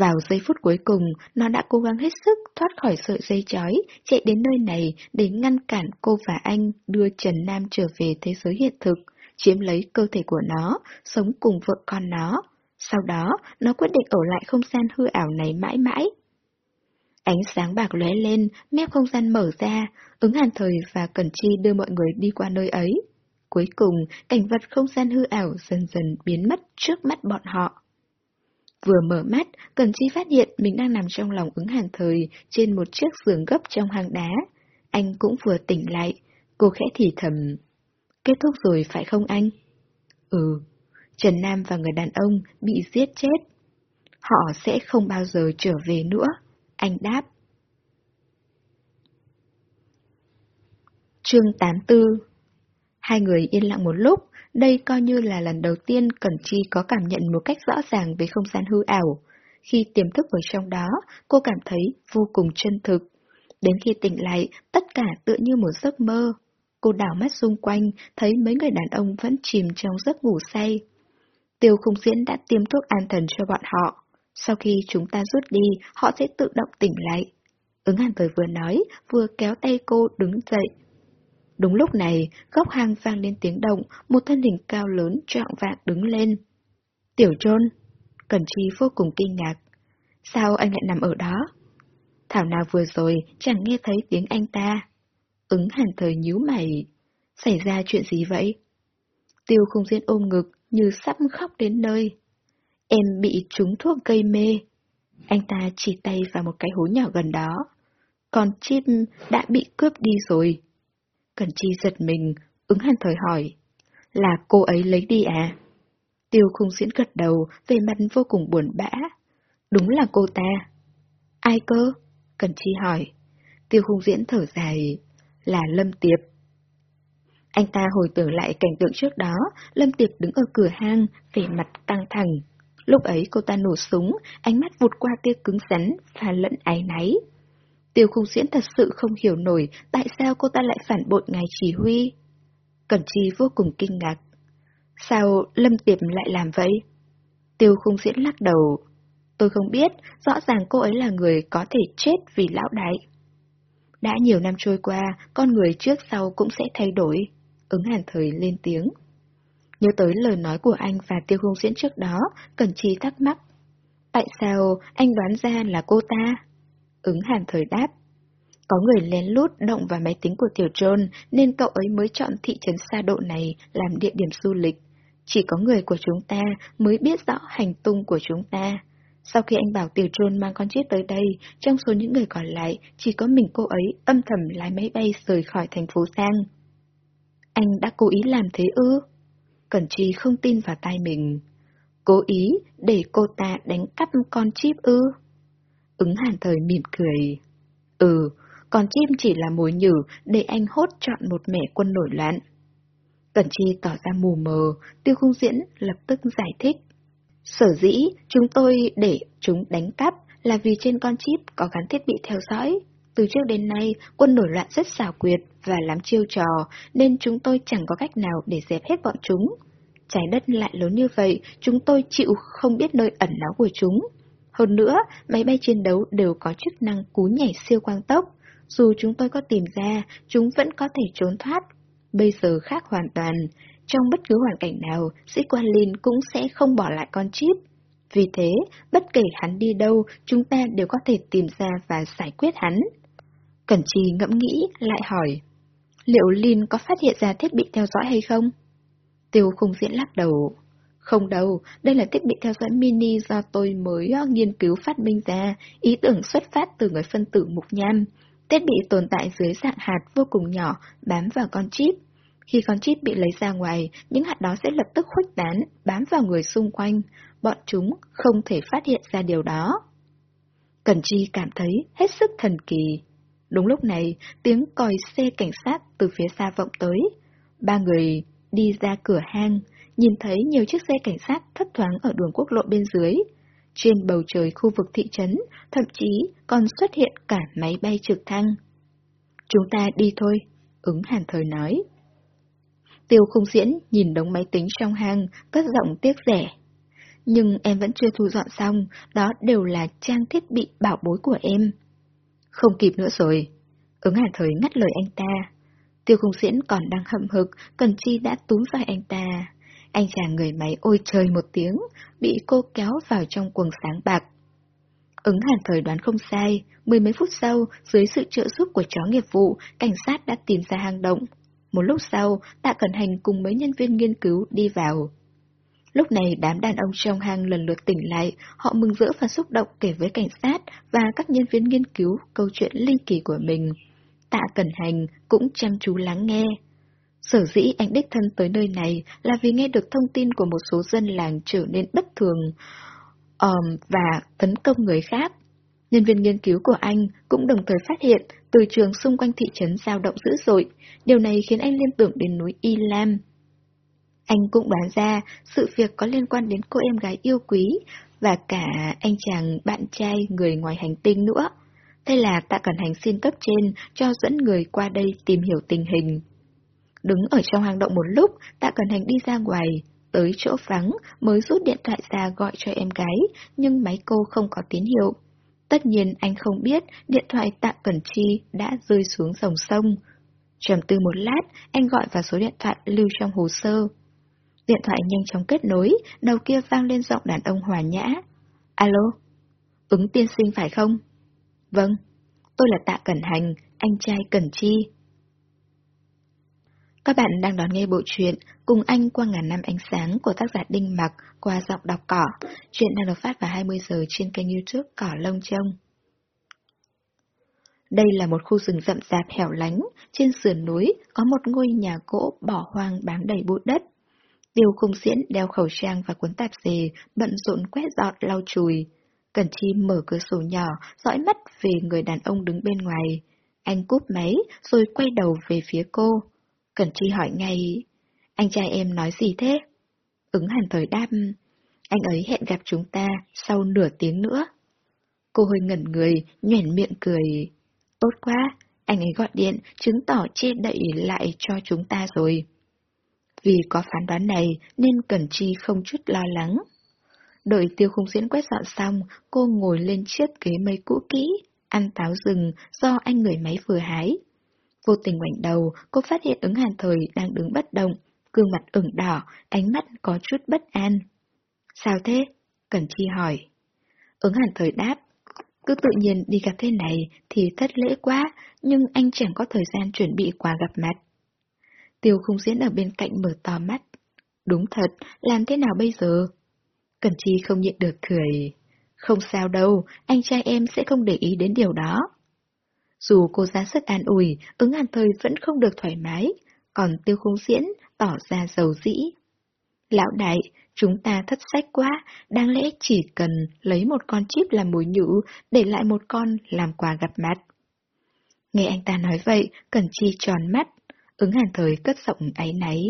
Vào giây phút cuối cùng, nó đã cố gắng hết sức thoát khỏi sợi dây chói, chạy đến nơi này để ngăn cản cô và anh đưa Trần Nam trở về thế giới hiện thực chiếm lấy cơ thể của nó, sống cùng vợ con nó. Sau đó, nó quyết định ở lại không gian hư ảo này mãi mãi. Ánh sáng bạc lóe lên, mép không gian mở ra, ứng hàn thời và Cẩn Chi đưa mọi người đi qua nơi ấy. Cuối cùng, cảnh vật không gian hư ảo dần dần biến mất trước mắt bọn họ. Vừa mở mắt, cần Chi phát hiện mình đang nằm trong lòng ứng hàng thời trên một chiếc giường gấp trong hang đá. Anh cũng vừa tỉnh lại, cô khẽ thì thầm. Kết thúc rồi phải không anh? Ừ, Trần Nam và người đàn ông bị giết chết. Họ sẽ không bao giờ trở về nữa, anh đáp. Chương 84 Hai người yên lặng một lúc, đây coi như là lần đầu tiên Cẩn Chi có cảm nhận một cách rõ ràng về không gian hư ảo. Khi tiềm thức ở trong đó, cô cảm thấy vô cùng chân thực. Đến khi tỉnh lại, tất cả tựa như một giấc mơ. Cô đảo mắt xung quanh, thấy mấy người đàn ông vẫn chìm trong giấc ngủ say. Tiêu không diễn đã tiêm thuốc an thần cho bọn họ. Sau khi chúng ta rút đi, họ sẽ tự động tỉnh lại. Ứng hàn thời vừa nói, vừa kéo tay cô đứng dậy. Đúng lúc này, góc hang vang lên tiếng động, một thân hình cao lớn trọng vạn đứng lên. Tiểu trôn. Cẩn Chi vô cùng kinh ngạc. Sao anh lại nằm ở đó? Thảo nào vừa rồi chẳng nghe thấy tiếng anh ta. Ứng hàn thời nhíu mày. Xảy ra chuyện gì vậy? Tiêu không diễn ôm ngực như sắp khóc đến nơi. Em bị trúng thuốc gây mê. Anh ta chỉ tay vào một cái hố nhỏ gần đó. Còn chim đã bị cướp đi rồi. Cần chi giật mình, ứng hàn thời hỏi. Là cô ấy lấy đi à? Tiêu khung diễn gật đầu, về mặt vô cùng buồn bã. Đúng là cô ta. Ai cơ? Cần Chi hỏi. Tiêu khung diễn thở dài. Là Lâm Tiệp. Anh ta hồi tưởng lại cảnh tượng trước đó, Lâm Tiệp đứng ở cửa hang, vẻ mặt căng thẳng. Lúc ấy cô ta nổ súng, ánh mắt vụt qua tia cứng rắn, pha lẫn áy náy. Tiêu khung diễn thật sự không hiểu nổi tại sao cô ta lại phản bội ngài chỉ huy. Cẩn Chi vô cùng kinh ngạc. Sao Lâm Tiệp lại làm vậy? Tiêu khung diễn lắc đầu. Tôi không biết, rõ ràng cô ấy là người có thể chết vì lão đại. Đã nhiều năm trôi qua, con người trước sau cũng sẽ thay đổi. Ứng hàn thời lên tiếng. Nhớ tới lời nói của anh và tiêu khung diễn trước đó, Cẩn Chi thắc mắc. Tại sao anh đoán ra là cô ta? Ứng hàn thời đáp. Có người lén lút động vào máy tính của Tiểu John nên cậu ấy mới chọn thị trấn xa độ này làm địa điểm du lịch. Chỉ có người của chúng ta mới biết rõ hành tung của chúng ta. Sau khi anh bảo Tiểu John mang con chết tới đây, trong số những người còn lại, chỉ có mình cô ấy âm thầm lái máy bay rời khỏi thành phố Sang. Anh đã cố ý làm thế ư? Cẩn Chi không tin vào tai mình. Cố ý để cô ta đánh cắp con chip ư? Ứng hàn thời mỉm cười. Ừ, còn chim chỉ là mối nhử để anh hốt chọn một mẻ quân nổi loạn. Cẩn Chi tỏ ra mù mờ, tiêu khung diễn lập tức giải thích. Sở dĩ chúng tôi để chúng đánh cắp là vì trên con chip có gắn thiết bị theo dõi. Từ trước đến nay, quân nổi loạn rất xảo quyệt và lắm chiêu trò, nên chúng tôi chẳng có cách nào để dẹp hết bọn chúng. Trái đất lại lớn như vậy, chúng tôi chịu không biết nơi ẩn náu của chúng. Hơn nữa, máy bay chiến đấu đều có chức năng cú nhảy siêu quang tốc. Dù chúng tôi có tìm ra, chúng vẫn có thể trốn thoát. Bây giờ khác hoàn toàn. Trong bất cứ hoàn cảnh nào, sĩ quan Lin cũng sẽ không bỏ lại con chip. Vì thế, bất kể hắn đi đâu, chúng ta đều có thể tìm ra và giải quyết hắn. Cẩn Trì ngẫm nghĩ, lại hỏi. Liệu Lin có phát hiện ra thiết bị theo dõi hay không? Tiêu khung diễn lắc đầu. Không đâu, đây là thiết bị theo dõi mini do tôi mới ờ, nghiên cứu phát minh ra, ý tưởng xuất phát từ người phân tử mục nham. Thiết bị tồn tại dưới dạng hạt vô cùng nhỏ, bám vào con chip. Khi con chip bị lấy ra ngoài, những hạt đó sẽ lập tức khuếch tán, bám vào người xung quanh. Bọn chúng không thể phát hiện ra điều đó. Cần Chi cảm thấy hết sức thần kỳ. Đúng lúc này, tiếng còi xe cảnh sát từ phía xa vọng tới. Ba người đi ra cửa hang, nhìn thấy nhiều chiếc xe cảnh sát thất thoáng ở đường quốc lộ bên dưới. Trên bầu trời khu vực thị trấn, thậm chí còn xuất hiện cả máy bay trực thăng. Chúng ta đi thôi, ứng hàn thời nói. Tiêu không diễn nhìn đống máy tính trong hang, cất giọng tiếc rẻ. Nhưng em vẫn chưa thu dọn xong, đó đều là trang thiết bị bảo bối của em. Không kịp nữa rồi. Ứng hàn thời ngắt lời anh ta. Tiêu không diễn còn đang hậm hực, Cần Chi đã túm vai anh ta. Anh chàng người máy ôi trời một tiếng, bị cô kéo vào trong quần sáng bạc. Ứng hàn thời đoán không sai, mười mấy phút sau, dưới sự trợ giúp của chó nghiệp vụ, cảnh sát đã tìm ra hang động. Một lúc sau, Tạ Cẩn Hành cùng mấy nhân viên nghiên cứu đi vào. Lúc này đám đàn ông trong hang lần lượt tỉnh lại, họ mừng rỡ và xúc động kể với cảnh sát và các nhân viên nghiên cứu câu chuyện linh kỳ của mình. Tạ Cẩn Hành cũng chăm chú lắng nghe. Sở dĩ anh đích thân tới nơi này là vì nghe được thông tin của một số dân làng trở nên bất thường um, và tấn công người khác. Nhân viên nghiên cứu của anh cũng đồng thời phát hiện từ trường xung quanh thị trấn dao động dữ dội. Điều này khiến anh liên tưởng đến núi Y Lam. Anh cũng đoán ra sự việc có liên quan đến cô em gái yêu quý và cả anh chàng bạn trai người ngoài hành tinh nữa. Thế là tạ cẩn hành xin cấp trên cho dẫn người qua đây tìm hiểu tình hình. Đứng ở trong hang động một lúc, tạ cẩn hành đi ra ngoài, tới chỗ vắng mới rút điện thoại ra gọi cho em gái, nhưng máy cô không có tín hiệu. Tất nhiên anh không biết điện thoại tạ cẩn chi đã rơi xuống dòng sông. Trầm tư một lát, anh gọi vào số điện thoại lưu trong hồ sơ. Điện thoại nhanh chóng kết nối, đầu kia vang lên giọng đàn ông hòa nhã. Alo? Ứng tiên sinh phải không? Vâng, tôi là Tạ Cẩn Hành, anh trai Cẩn Chi. Các bạn đang đón nghe bộ truyện Cùng anh qua ngàn năm ánh sáng của tác giả Đinh Mặc qua giọng đọc cỏ. Chuyện đang được phát vào 20 giờ trên kênh youtube Cỏ Lông Trông. Đây là một khu rừng rậm rạp hẻo lánh, trên sườn núi có một ngôi nhà gỗ bỏ hoang bám đầy bụi đất. Tiêu khung diễn đeo khẩu trang và cuốn tạp dề, bận rộn quét dọn lau chùi. Cẩn Chi mở cửa sổ nhỏ, dõi mắt về người đàn ông đứng bên ngoài. Anh cúp máy, rồi quay đầu về phía cô. Cẩn Chi hỏi ngay, anh trai em nói gì thế? Ứng hẳn thời đáp, anh ấy hẹn gặp chúng ta sau nửa tiếng nữa. Cô hơi ngẩn người, nhoẻn miệng cười. Tốt quá, anh ấy gọi điện chứng tỏ che đậy lại cho chúng ta rồi. Vì có phán đoán này nên Cẩn Chi không chút lo lắng. Đợi tiêu khung diễn quét dọn xong, cô ngồi lên chiếc ghế mây cũ kỹ, ăn táo rừng do anh người máy vừa hái. Vô tình ngoảnh đầu, cô phát hiện ứng hàn thời đang đứng bất động, gương mặt ửng đỏ, ánh mắt có chút bất an. Sao thế? Cẩn Chi hỏi. Ứng hàn thời đáp. Cứ tự nhiên đi gặp thế này thì thất lễ quá, nhưng anh chẳng có thời gian chuẩn bị quà gặp mặt. Tiêu khung diễn ở bên cạnh mở to mắt. Đúng thật, làm thế nào bây giờ? Cẩn Chi không nhịn được cười. Không sao đâu, anh trai em sẽ không để ý đến điều đó. Dù cô ra sức an ủi, ứng hàn thời vẫn không được thoải mái, còn tiêu khung diễn tỏ ra giàu dĩ. Lão đại, chúng ta thất sách quá, đáng lẽ chỉ cần lấy một con chip làm mối nhũ, để lại một con làm quà gặp mặt. Nghe anh ta nói vậy, Cẩn Chi tròn mắt, ứng hàn thời cất giọng áy náy.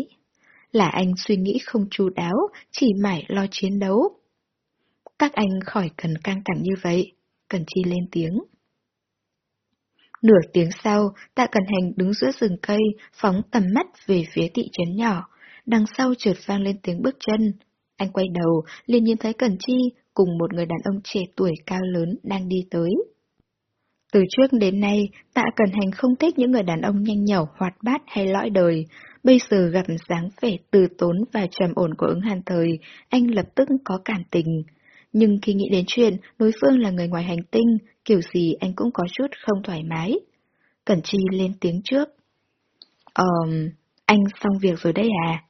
Là anh suy nghĩ không chu đáo, chỉ mải lo chiến đấu. Các anh khỏi cần căng thẳng như vậy, Cẩn Chi lên tiếng. Nửa tiếng sau, tạ cần hành đứng giữa rừng cây, phóng tầm mắt về phía thị trấn nhỏ. Đằng sau trượt vang lên tiếng bước chân. Anh quay đầu, liền nhìn thấy Cần Chi cùng một người đàn ông trẻ tuổi cao lớn đang đi tới. Từ trước đến nay, tạ cần hành không thích những người đàn ông nhanh nhẩu, hoạt bát hay lõi đời. Bây giờ gặp dáng vẻ từ tốn và trầm ổn của ứng hàn thời, anh lập tức có cảm tình. Nhưng khi nghĩ đến chuyện đối phương là người ngoài hành tinh, kiểu gì anh cũng có chút không thoải mái. Cẩn Chi lên tiếng trước. Ờm, um, anh xong việc rồi đấy à?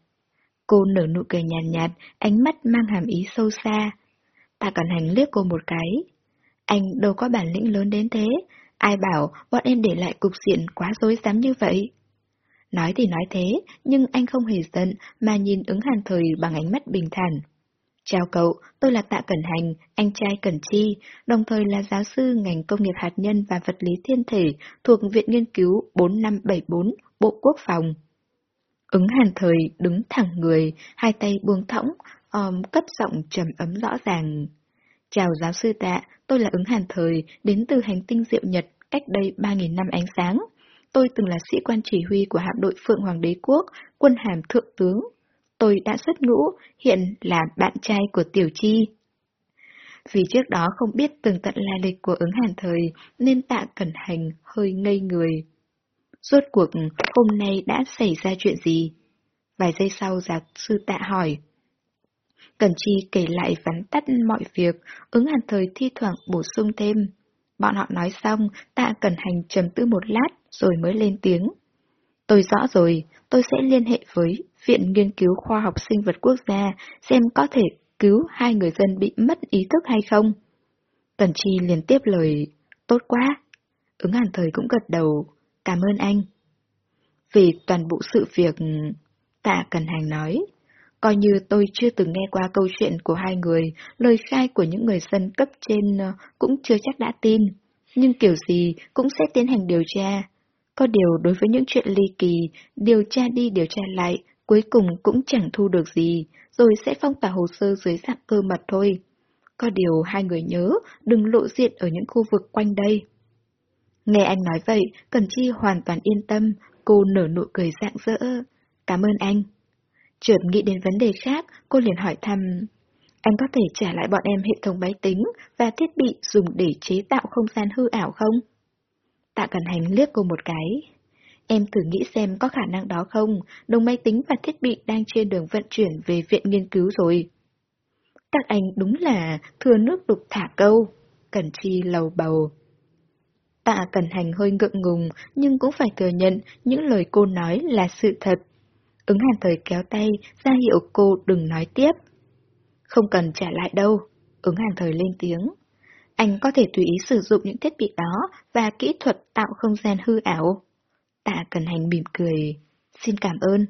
Cô nở nụ cười nhàn nhạt, nhạt, ánh mắt mang hàm ý sâu xa. Ta cần hành liếc cô một cái. Anh đâu có bản lĩnh lớn đến thế, ai bảo bọn em để lại cục diện quá dối rắm như vậy. Nói thì nói thế, nhưng anh không hề giận mà nhìn ứng hàn thời bằng ánh mắt bình thản. Chào cậu, tôi là Tạ Cẩn Hành, anh trai Cẩn Chi, đồng thời là giáo sư ngành công nghiệp hạt nhân và vật lý thiên thể thuộc Viện Nghiên cứu 4574, Bộ Quốc phòng. Ứng hàn thời đứng thẳng người, hai tay buông thõng, um, cất giọng trầm ấm rõ ràng. Chào giáo sư Tạ, tôi là ứng hàn thời, đến từ hành tinh Diệu Nhật, cách đây 3.000 năm ánh sáng. Tôi từng là sĩ quan chỉ huy của hạm đội Phượng Hoàng đế quốc, quân hàm thượng tướng, tôi đã xuất ngũ, hiện là bạn trai của Tiểu Chi. Vì trước đó không biết tường tận lai lịch của ứng hàn thời, nên tạ cẩn hành hơi ngây người. Rốt cuộc, hôm nay đã xảy ra chuyện gì? Vài giây sau giáo sư tạ hỏi. Cẩn Chi kể lại vắn tắt mọi việc, ứng hàn thời thi thoảng bổ sung thêm. Bọn họ nói xong, tạ cẩn hành trầm tư một lát rồi mới lên tiếng. Tôi rõ rồi, tôi sẽ liên hệ với Viện Nghiên cứu Khoa học Sinh vật Quốc gia xem có thể cứu hai người dân bị mất ý thức hay không. Tần Chi liền tiếp lời, tốt quá. Ứng hàn thời cũng gật đầu, cảm ơn anh. Vì toàn bộ sự việc, tạ Cần Hành nói, coi như tôi chưa từng nghe qua câu chuyện của hai người, lời khai của những người dân cấp trên ờ, cũng chưa chắc đã tin. Nhưng kiểu gì cũng sẽ tiến hành điều tra, có điều đối với những chuyện ly kỳ, điều tra đi điều tra lại, cuối cùng cũng chẳng thu được gì, rồi sẽ phong tỏa hồ sơ dưới dạng cơ mật thôi. Có điều hai người nhớ, đừng lộ diện ở những khu vực quanh đây. Nghe anh nói vậy, Cần Chi hoàn toàn yên tâm, cô nở nụ cười rạng rỡ. Cảm ơn anh. Chợt nghĩ đến vấn đề khác, cô liền hỏi thăm. Anh có thể trả lại bọn em hệ thống máy tính và thiết bị dùng để chế tạo không gian hư ảo không? Tạ Cẩn Hành liếc cô một cái. Em thử nghĩ xem có khả năng đó không, đồng máy tính và thiết bị đang trên đường vận chuyển về viện nghiên cứu rồi. Các anh đúng là thừa nước đục thả câu. Cẩn Chi lầu bầu. Tạ Cẩn Hành hơi ngượng ngùng, nhưng cũng phải thừa nhận những lời cô nói là sự thật. Ứng hàn thời kéo tay, ra hiệu cô đừng nói tiếp. Không cần trả lại đâu, ứng hàn thời lên tiếng. Anh có thể tùy ý sử dụng những thiết bị đó và kỹ thuật tạo không gian hư ảo. Tạ Cần Hành mỉm cười. Xin cảm ơn.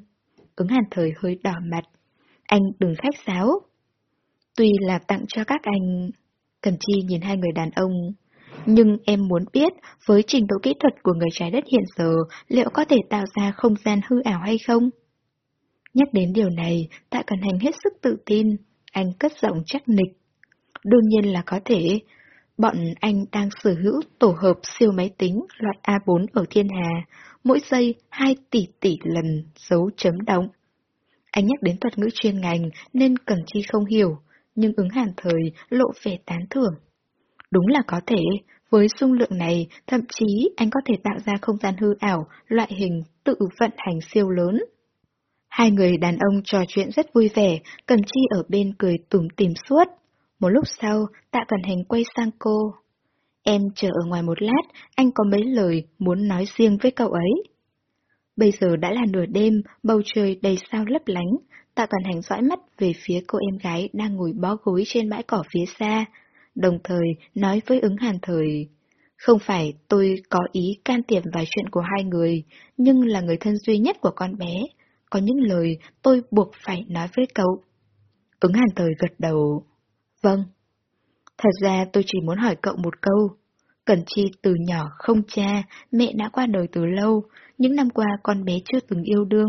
Ứng hàn thời hơi đỏ mặt. Anh đừng khách sáo. Tuy là tặng cho các anh... Cần Chi nhìn hai người đàn ông. Nhưng em muốn biết, với trình độ kỹ thuật của người trái đất hiện giờ, liệu có thể tạo ra không gian hư ảo hay không? Nhắc đến điều này, Tạ Cần Hành hết sức tự tin. Anh cất giọng chắc nịch. Đương nhiên là có thể. Bọn anh đang sở hữu tổ hợp siêu máy tính loại A4 ở thiên hà, mỗi giây 2 tỷ tỷ lần dấu chấm động. Anh nhắc đến thuật ngữ chuyên ngành nên Cần Chi không hiểu, nhưng ứng hàn thời lộ vẻ tán thưởng. Đúng là có thể, với dung lượng này, thậm chí anh có thể tạo ra không gian hư ảo, loại hình tự vận hành siêu lớn. Hai người đàn ông trò chuyện rất vui vẻ, Cần Chi ở bên cười tủm tìm suốt. Một lúc sau, Tạ Cần Hành quay sang cô. Em chờ ở ngoài một lát, anh có mấy lời muốn nói riêng với cậu ấy. Bây giờ đã là nửa đêm, bầu trời đầy sao lấp lánh, Tạ Cần Hành dõi mắt về phía cô em gái đang ngồi bó gối trên bãi cỏ phía xa, đồng thời nói với ứng hàn thời. Không phải tôi có ý can thiệp vào chuyện của hai người, nhưng là người thân duy nhất của con bé. Có những lời tôi buộc phải nói với cậu. Ứng hàn thời gật đầu. Vâng. Thật ra tôi chỉ muốn hỏi cậu một câu. Cẩn Chi từ nhỏ không cha, mẹ đã qua đời từ lâu, những năm qua con bé chưa từng yêu đương.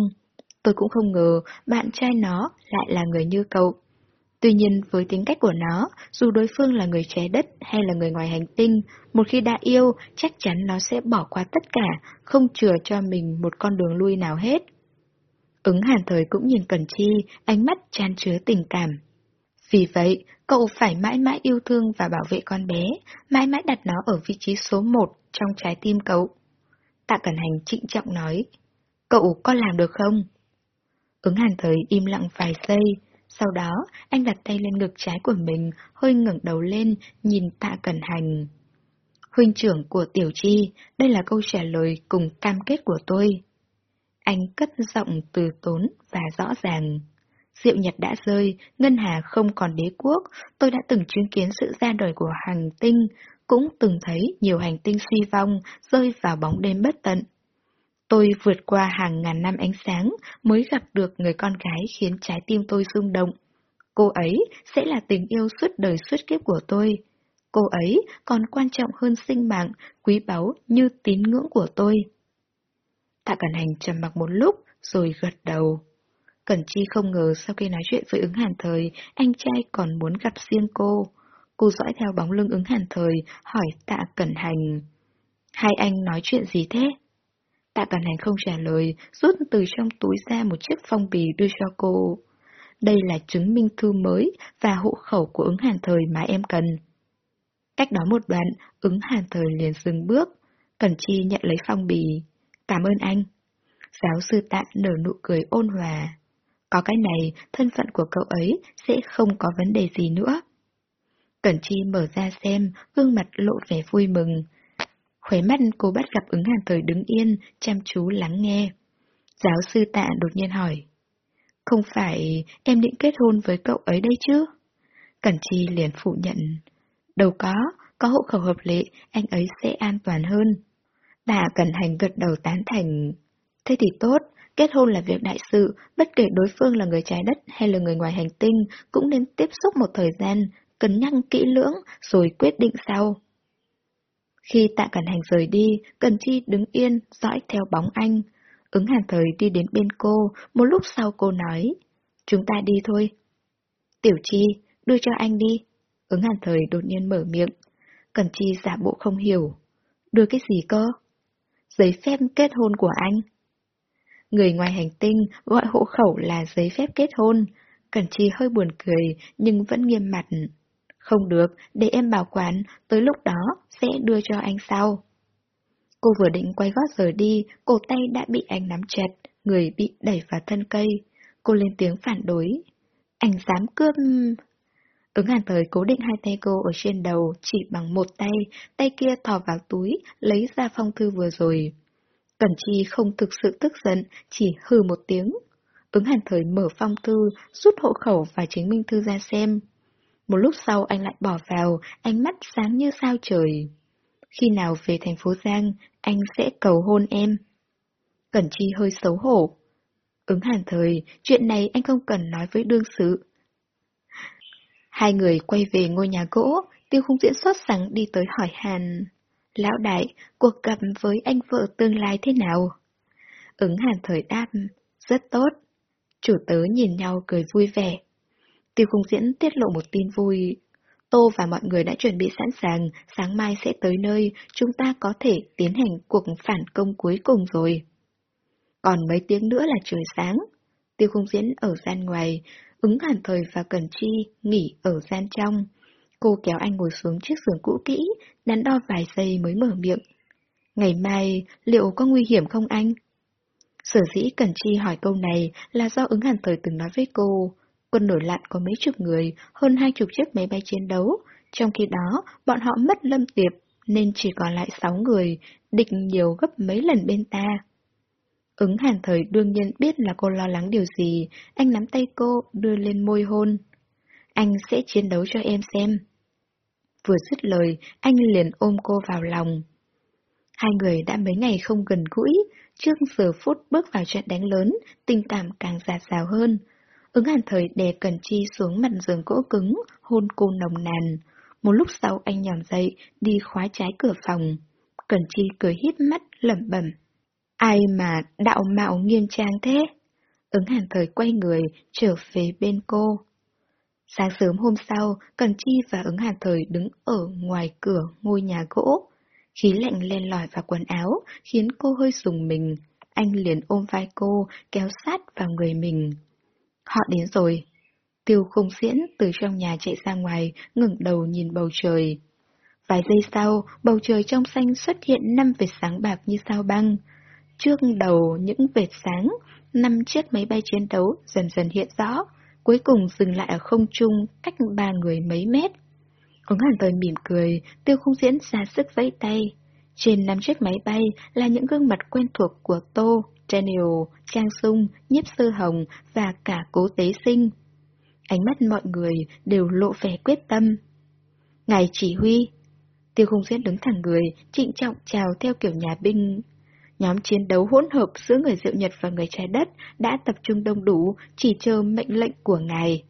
Tôi cũng không ngờ bạn trai nó lại là người như cậu. Tuy nhiên với tính cách của nó, dù đối phương là người trái đất hay là người ngoài hành tinh, một khi đã yêu, chắc chắn nó sẽ bỏ qua tất cả, không chừa cho mình một con đường lui nào hết. Ứng hàn thời cũng nhìn Cần Chi, ánh mắt tràn chứa tình cảm. Vì vậy, cậu phải mãi mãi yêu thương và bảo vệ con bé, mãi mãi đặt nó ở vị trí số một trong trái tim cậu. Tạ Cẩn Hành trịnh trọng nói, cậu có làm được không? Ứng hàn thời im lặng vài giây, sau đó anh đặt tay lên ngực trái của mình, hơi ngẩng đầu lên, nhìn Tạ Cẩn Hành. Huynh trưởng của Tiểu Chi, đây là câu trả lời cùng cam kết của tôi. Anh cất giọng từ tốn và rõ ràng. Diệu nhật đã rơi, Ngân Hà không còn đế quốc, tôi đã từng chứng kiến sự ra đời của hành tinh, cũng từng thấy nhiều hành tinh suy vong, rơi vào bóng đêm bất tận. Tôi vượt qua hàng ngàn năm ánh sáng mới gặp được người con gái khiến trái tim tôi rung động. Cô ấy sẽ là tình yêu suốt đời suốt kiếp của tôi. Cô ấy còn quan trọng hơn sinh mạng, quý báu như tín ngưỡng của tôi. Tạ Cẩn Hành trầm mặc một lúc, rồi gật đầu. Cẩn Chi không ngờ sau khi nói chuyện với ứng hàn thời, anh trai còn muốn gặp riêng cô. Cô dõi theo bóng lưng ứng hàn thời, hỏi tạ Cẩn Hành. Hai anh nói chuyện gì thế? Tạ Cẩn Hành không trả lời, rút từ trong túi ra một chiếc phong bì đưa cho cô. Đây là chứng minh thư mới và hộ khẩu của ứng hàn thời mà em cần. Cách đó một đoạn, ứng hàn thời liền dừng bước. Cẩn Chi nhận lấy phong bì. Cảm ơn anh. Giáo sư tạ nở nụ cười ôn hòa. Có cái này, thân phận của cậu ấy sẽ không có vấn đề gì nữa. Cẩn Chi mở ra xem, gương mặt lộ vẻ vui mừng. Khóe mắt cô bắt gặp ứng hàn thời đứng yên, chăm chú lắng nghe. Giáo sư tạ đột nhiên hỏi. Không phải em định kết hôn với cậu ấy đây chứ? Cẩn Chi liền phủ nhận. Đâu có, có hộ khẩu hợp lệ, anh ấy sẽ an toàn hơn. Tạ Cẩn Hành gật đầu tán thành. Thế thì tốt, kết hôn là việc đại sự, bất kể đối phương là người trái đất hay là người ngoài hành tinh, cũng nên tiếp xúc một thời gian, cân nhắc kỹ lưỡng, rồi quyết định sau. Khi tạ cẩn hành rời đi, Cần Chi đứng yên, dõi theo bóng anh. Ứng hàn thời đi đến bên cô, một lúc sau cô nói, chúng ta đi thôi. Tiểu Chi, đưa cho anh đi. Ứng hàn thời đột nhiên mở miệng. Cần Chi giả bộ không hiểu. Đưa cái gì cơ? Giấy phép kết hôn của anh. Người ngoài hành tinh gọi hộ khẩu là giấy phép kết hôn. Cẩn Chi hơi buồn cười nhưng vẫn nghiêm mặt. Không được, để em bảo quản, tới lúc đó sẽ đưa cho anh sau. Cô vừa định quay gót rời đi, cổ tay đã bị anh nắm chặt, người bị đẩy vào thân cây. Cô lên tiếng phản đối. Anh dám cướp... Ứng hàn thời cố định hai tay cô ở trên đầu chỉ bằng một tay, tay kia thò vào túi, lấy ra phong thư vừa rồi. Cẩn Chi không thực sự tức giận, chỉ hừ một tiếng. Ứng hàn thời mở phong thư, rút hộ khẩu và chứng minh thư ra xem. Một lúc sau anh lại bỏ vào, ánh mắt sáng như sao trời. Khi nào về thành phố Giang, anh sẽ cầu hôn em. Cẩn Chi hơi xấu hổ. Ứng hàn thời, chuyện này anh không cần nói với đương sự. Hai người quay về ngôi nhà gỗ, tiêu khung diễn xuất sẵn đi tới hỏi Hàn. Lão đại, cuộc gặp với anh vợ tương lai thế nào? Ứng hàn thời đáp, rất tốt. Chủ tớ nhìn nhau cười vui vẻ. Tiêu khung diễn tiết lộ một tin vui. Tô và mọi người đã chuẩn bị sẵn sàng, sáng mai sẽ tới nơi, chúng ta có thể tiến hành cuộc phản công cuối cùng rồi. Còn mấy tiếng nữa là trời sáng. Tiêu khung diễn ở gian ngoài, ứng hàn thời và Cần Chi nghỉ ở gian trong. Cô kéo anh ngồi xuống chiếc giường cũ kỹ, đắn đo vài giây mới mở miệng. Ngày mai, liệu có nguy hiểm không anh? Sở dĩ Cần Chi hỏi câu này là do ứng hàn thời từng nói với cô. Quân nổi loạn có mấy chục người, hơn hai chục chiếc máy bay chiến đấu. Trong khi đó, bọn họ mất lâm tiệp, nên chỉ còn lại sáu người, địch nhiều gấp mấy lần bên ta. Ứng hàn thời đương nhiên biết là cô lo lắng điều gì, anh nắm tay cô, đưa lên môi hôn. Anh sẽ chiến đấu cho em xem. Vừa dứt lời, anh liền ôm cô vào lòng. Hai người đã mấy ngày không gần gũi, trước giờ phút bước vào trận đánh lớn, tình cảm càng giạt rào hơn. Ứng hàn thời đè Cần Chi xuống mặt giường gỗ cứng, hôn cô nồng nàn. Một lúc sau anh nhòm dậy, đi khóa trái cửa phòng. Cần Chi cười hít mắt, lẩm bẩm. Ai mà đạo mạo nghiêm trang thế? Ứng hàn thời quay người, trở về bên cô. Sáng sớm hôm sau, Cần Chi và ứng hàn thời đứng ở ngoài cửa ngôi nhà gỗ. Khí lạnh len lỏi vào quần áo, khiến cô hơi sùng mình. Anh liền ôm vai cô, kéo sát vào người mình. Họ đến rồi. Tiêu Không diễn từ trong nhà chạy ra ngoài, ngừng đầu nhìn bầu trời. Vài giây sau, bầu trời trong xanh xuất hiện năm vệt sáng bạc như sao băng. Trước đầu những vệt sáng, năm chiếc máy bay chiến đấu dần dần hiện rõ, cuối cùng dừng lại ở không trung cách ba người mấy mét. Ứng hàn thời mỉm cười, tiêu không diễn ra sức vẫy tay. Trên năm chiếc máy bay là những gương mặt quen thuộc của Tô, Daniel, Trang Sung, Nhiếp Sư Hồng và cả cố tế sinh. Ánh mắt mọi người đều lộ vẻ quyết tâm. Ngài chỉ huy. Tiêu không diễn đứng thẳng người, trịnh trọng chào theo kiểu nhà binh Nhóm chiến đấu hỗn hợp giữa người diệu Nhật và người trái đất đã tập trung đông đủ, chỉ chờ mệnh lệnh của ngài.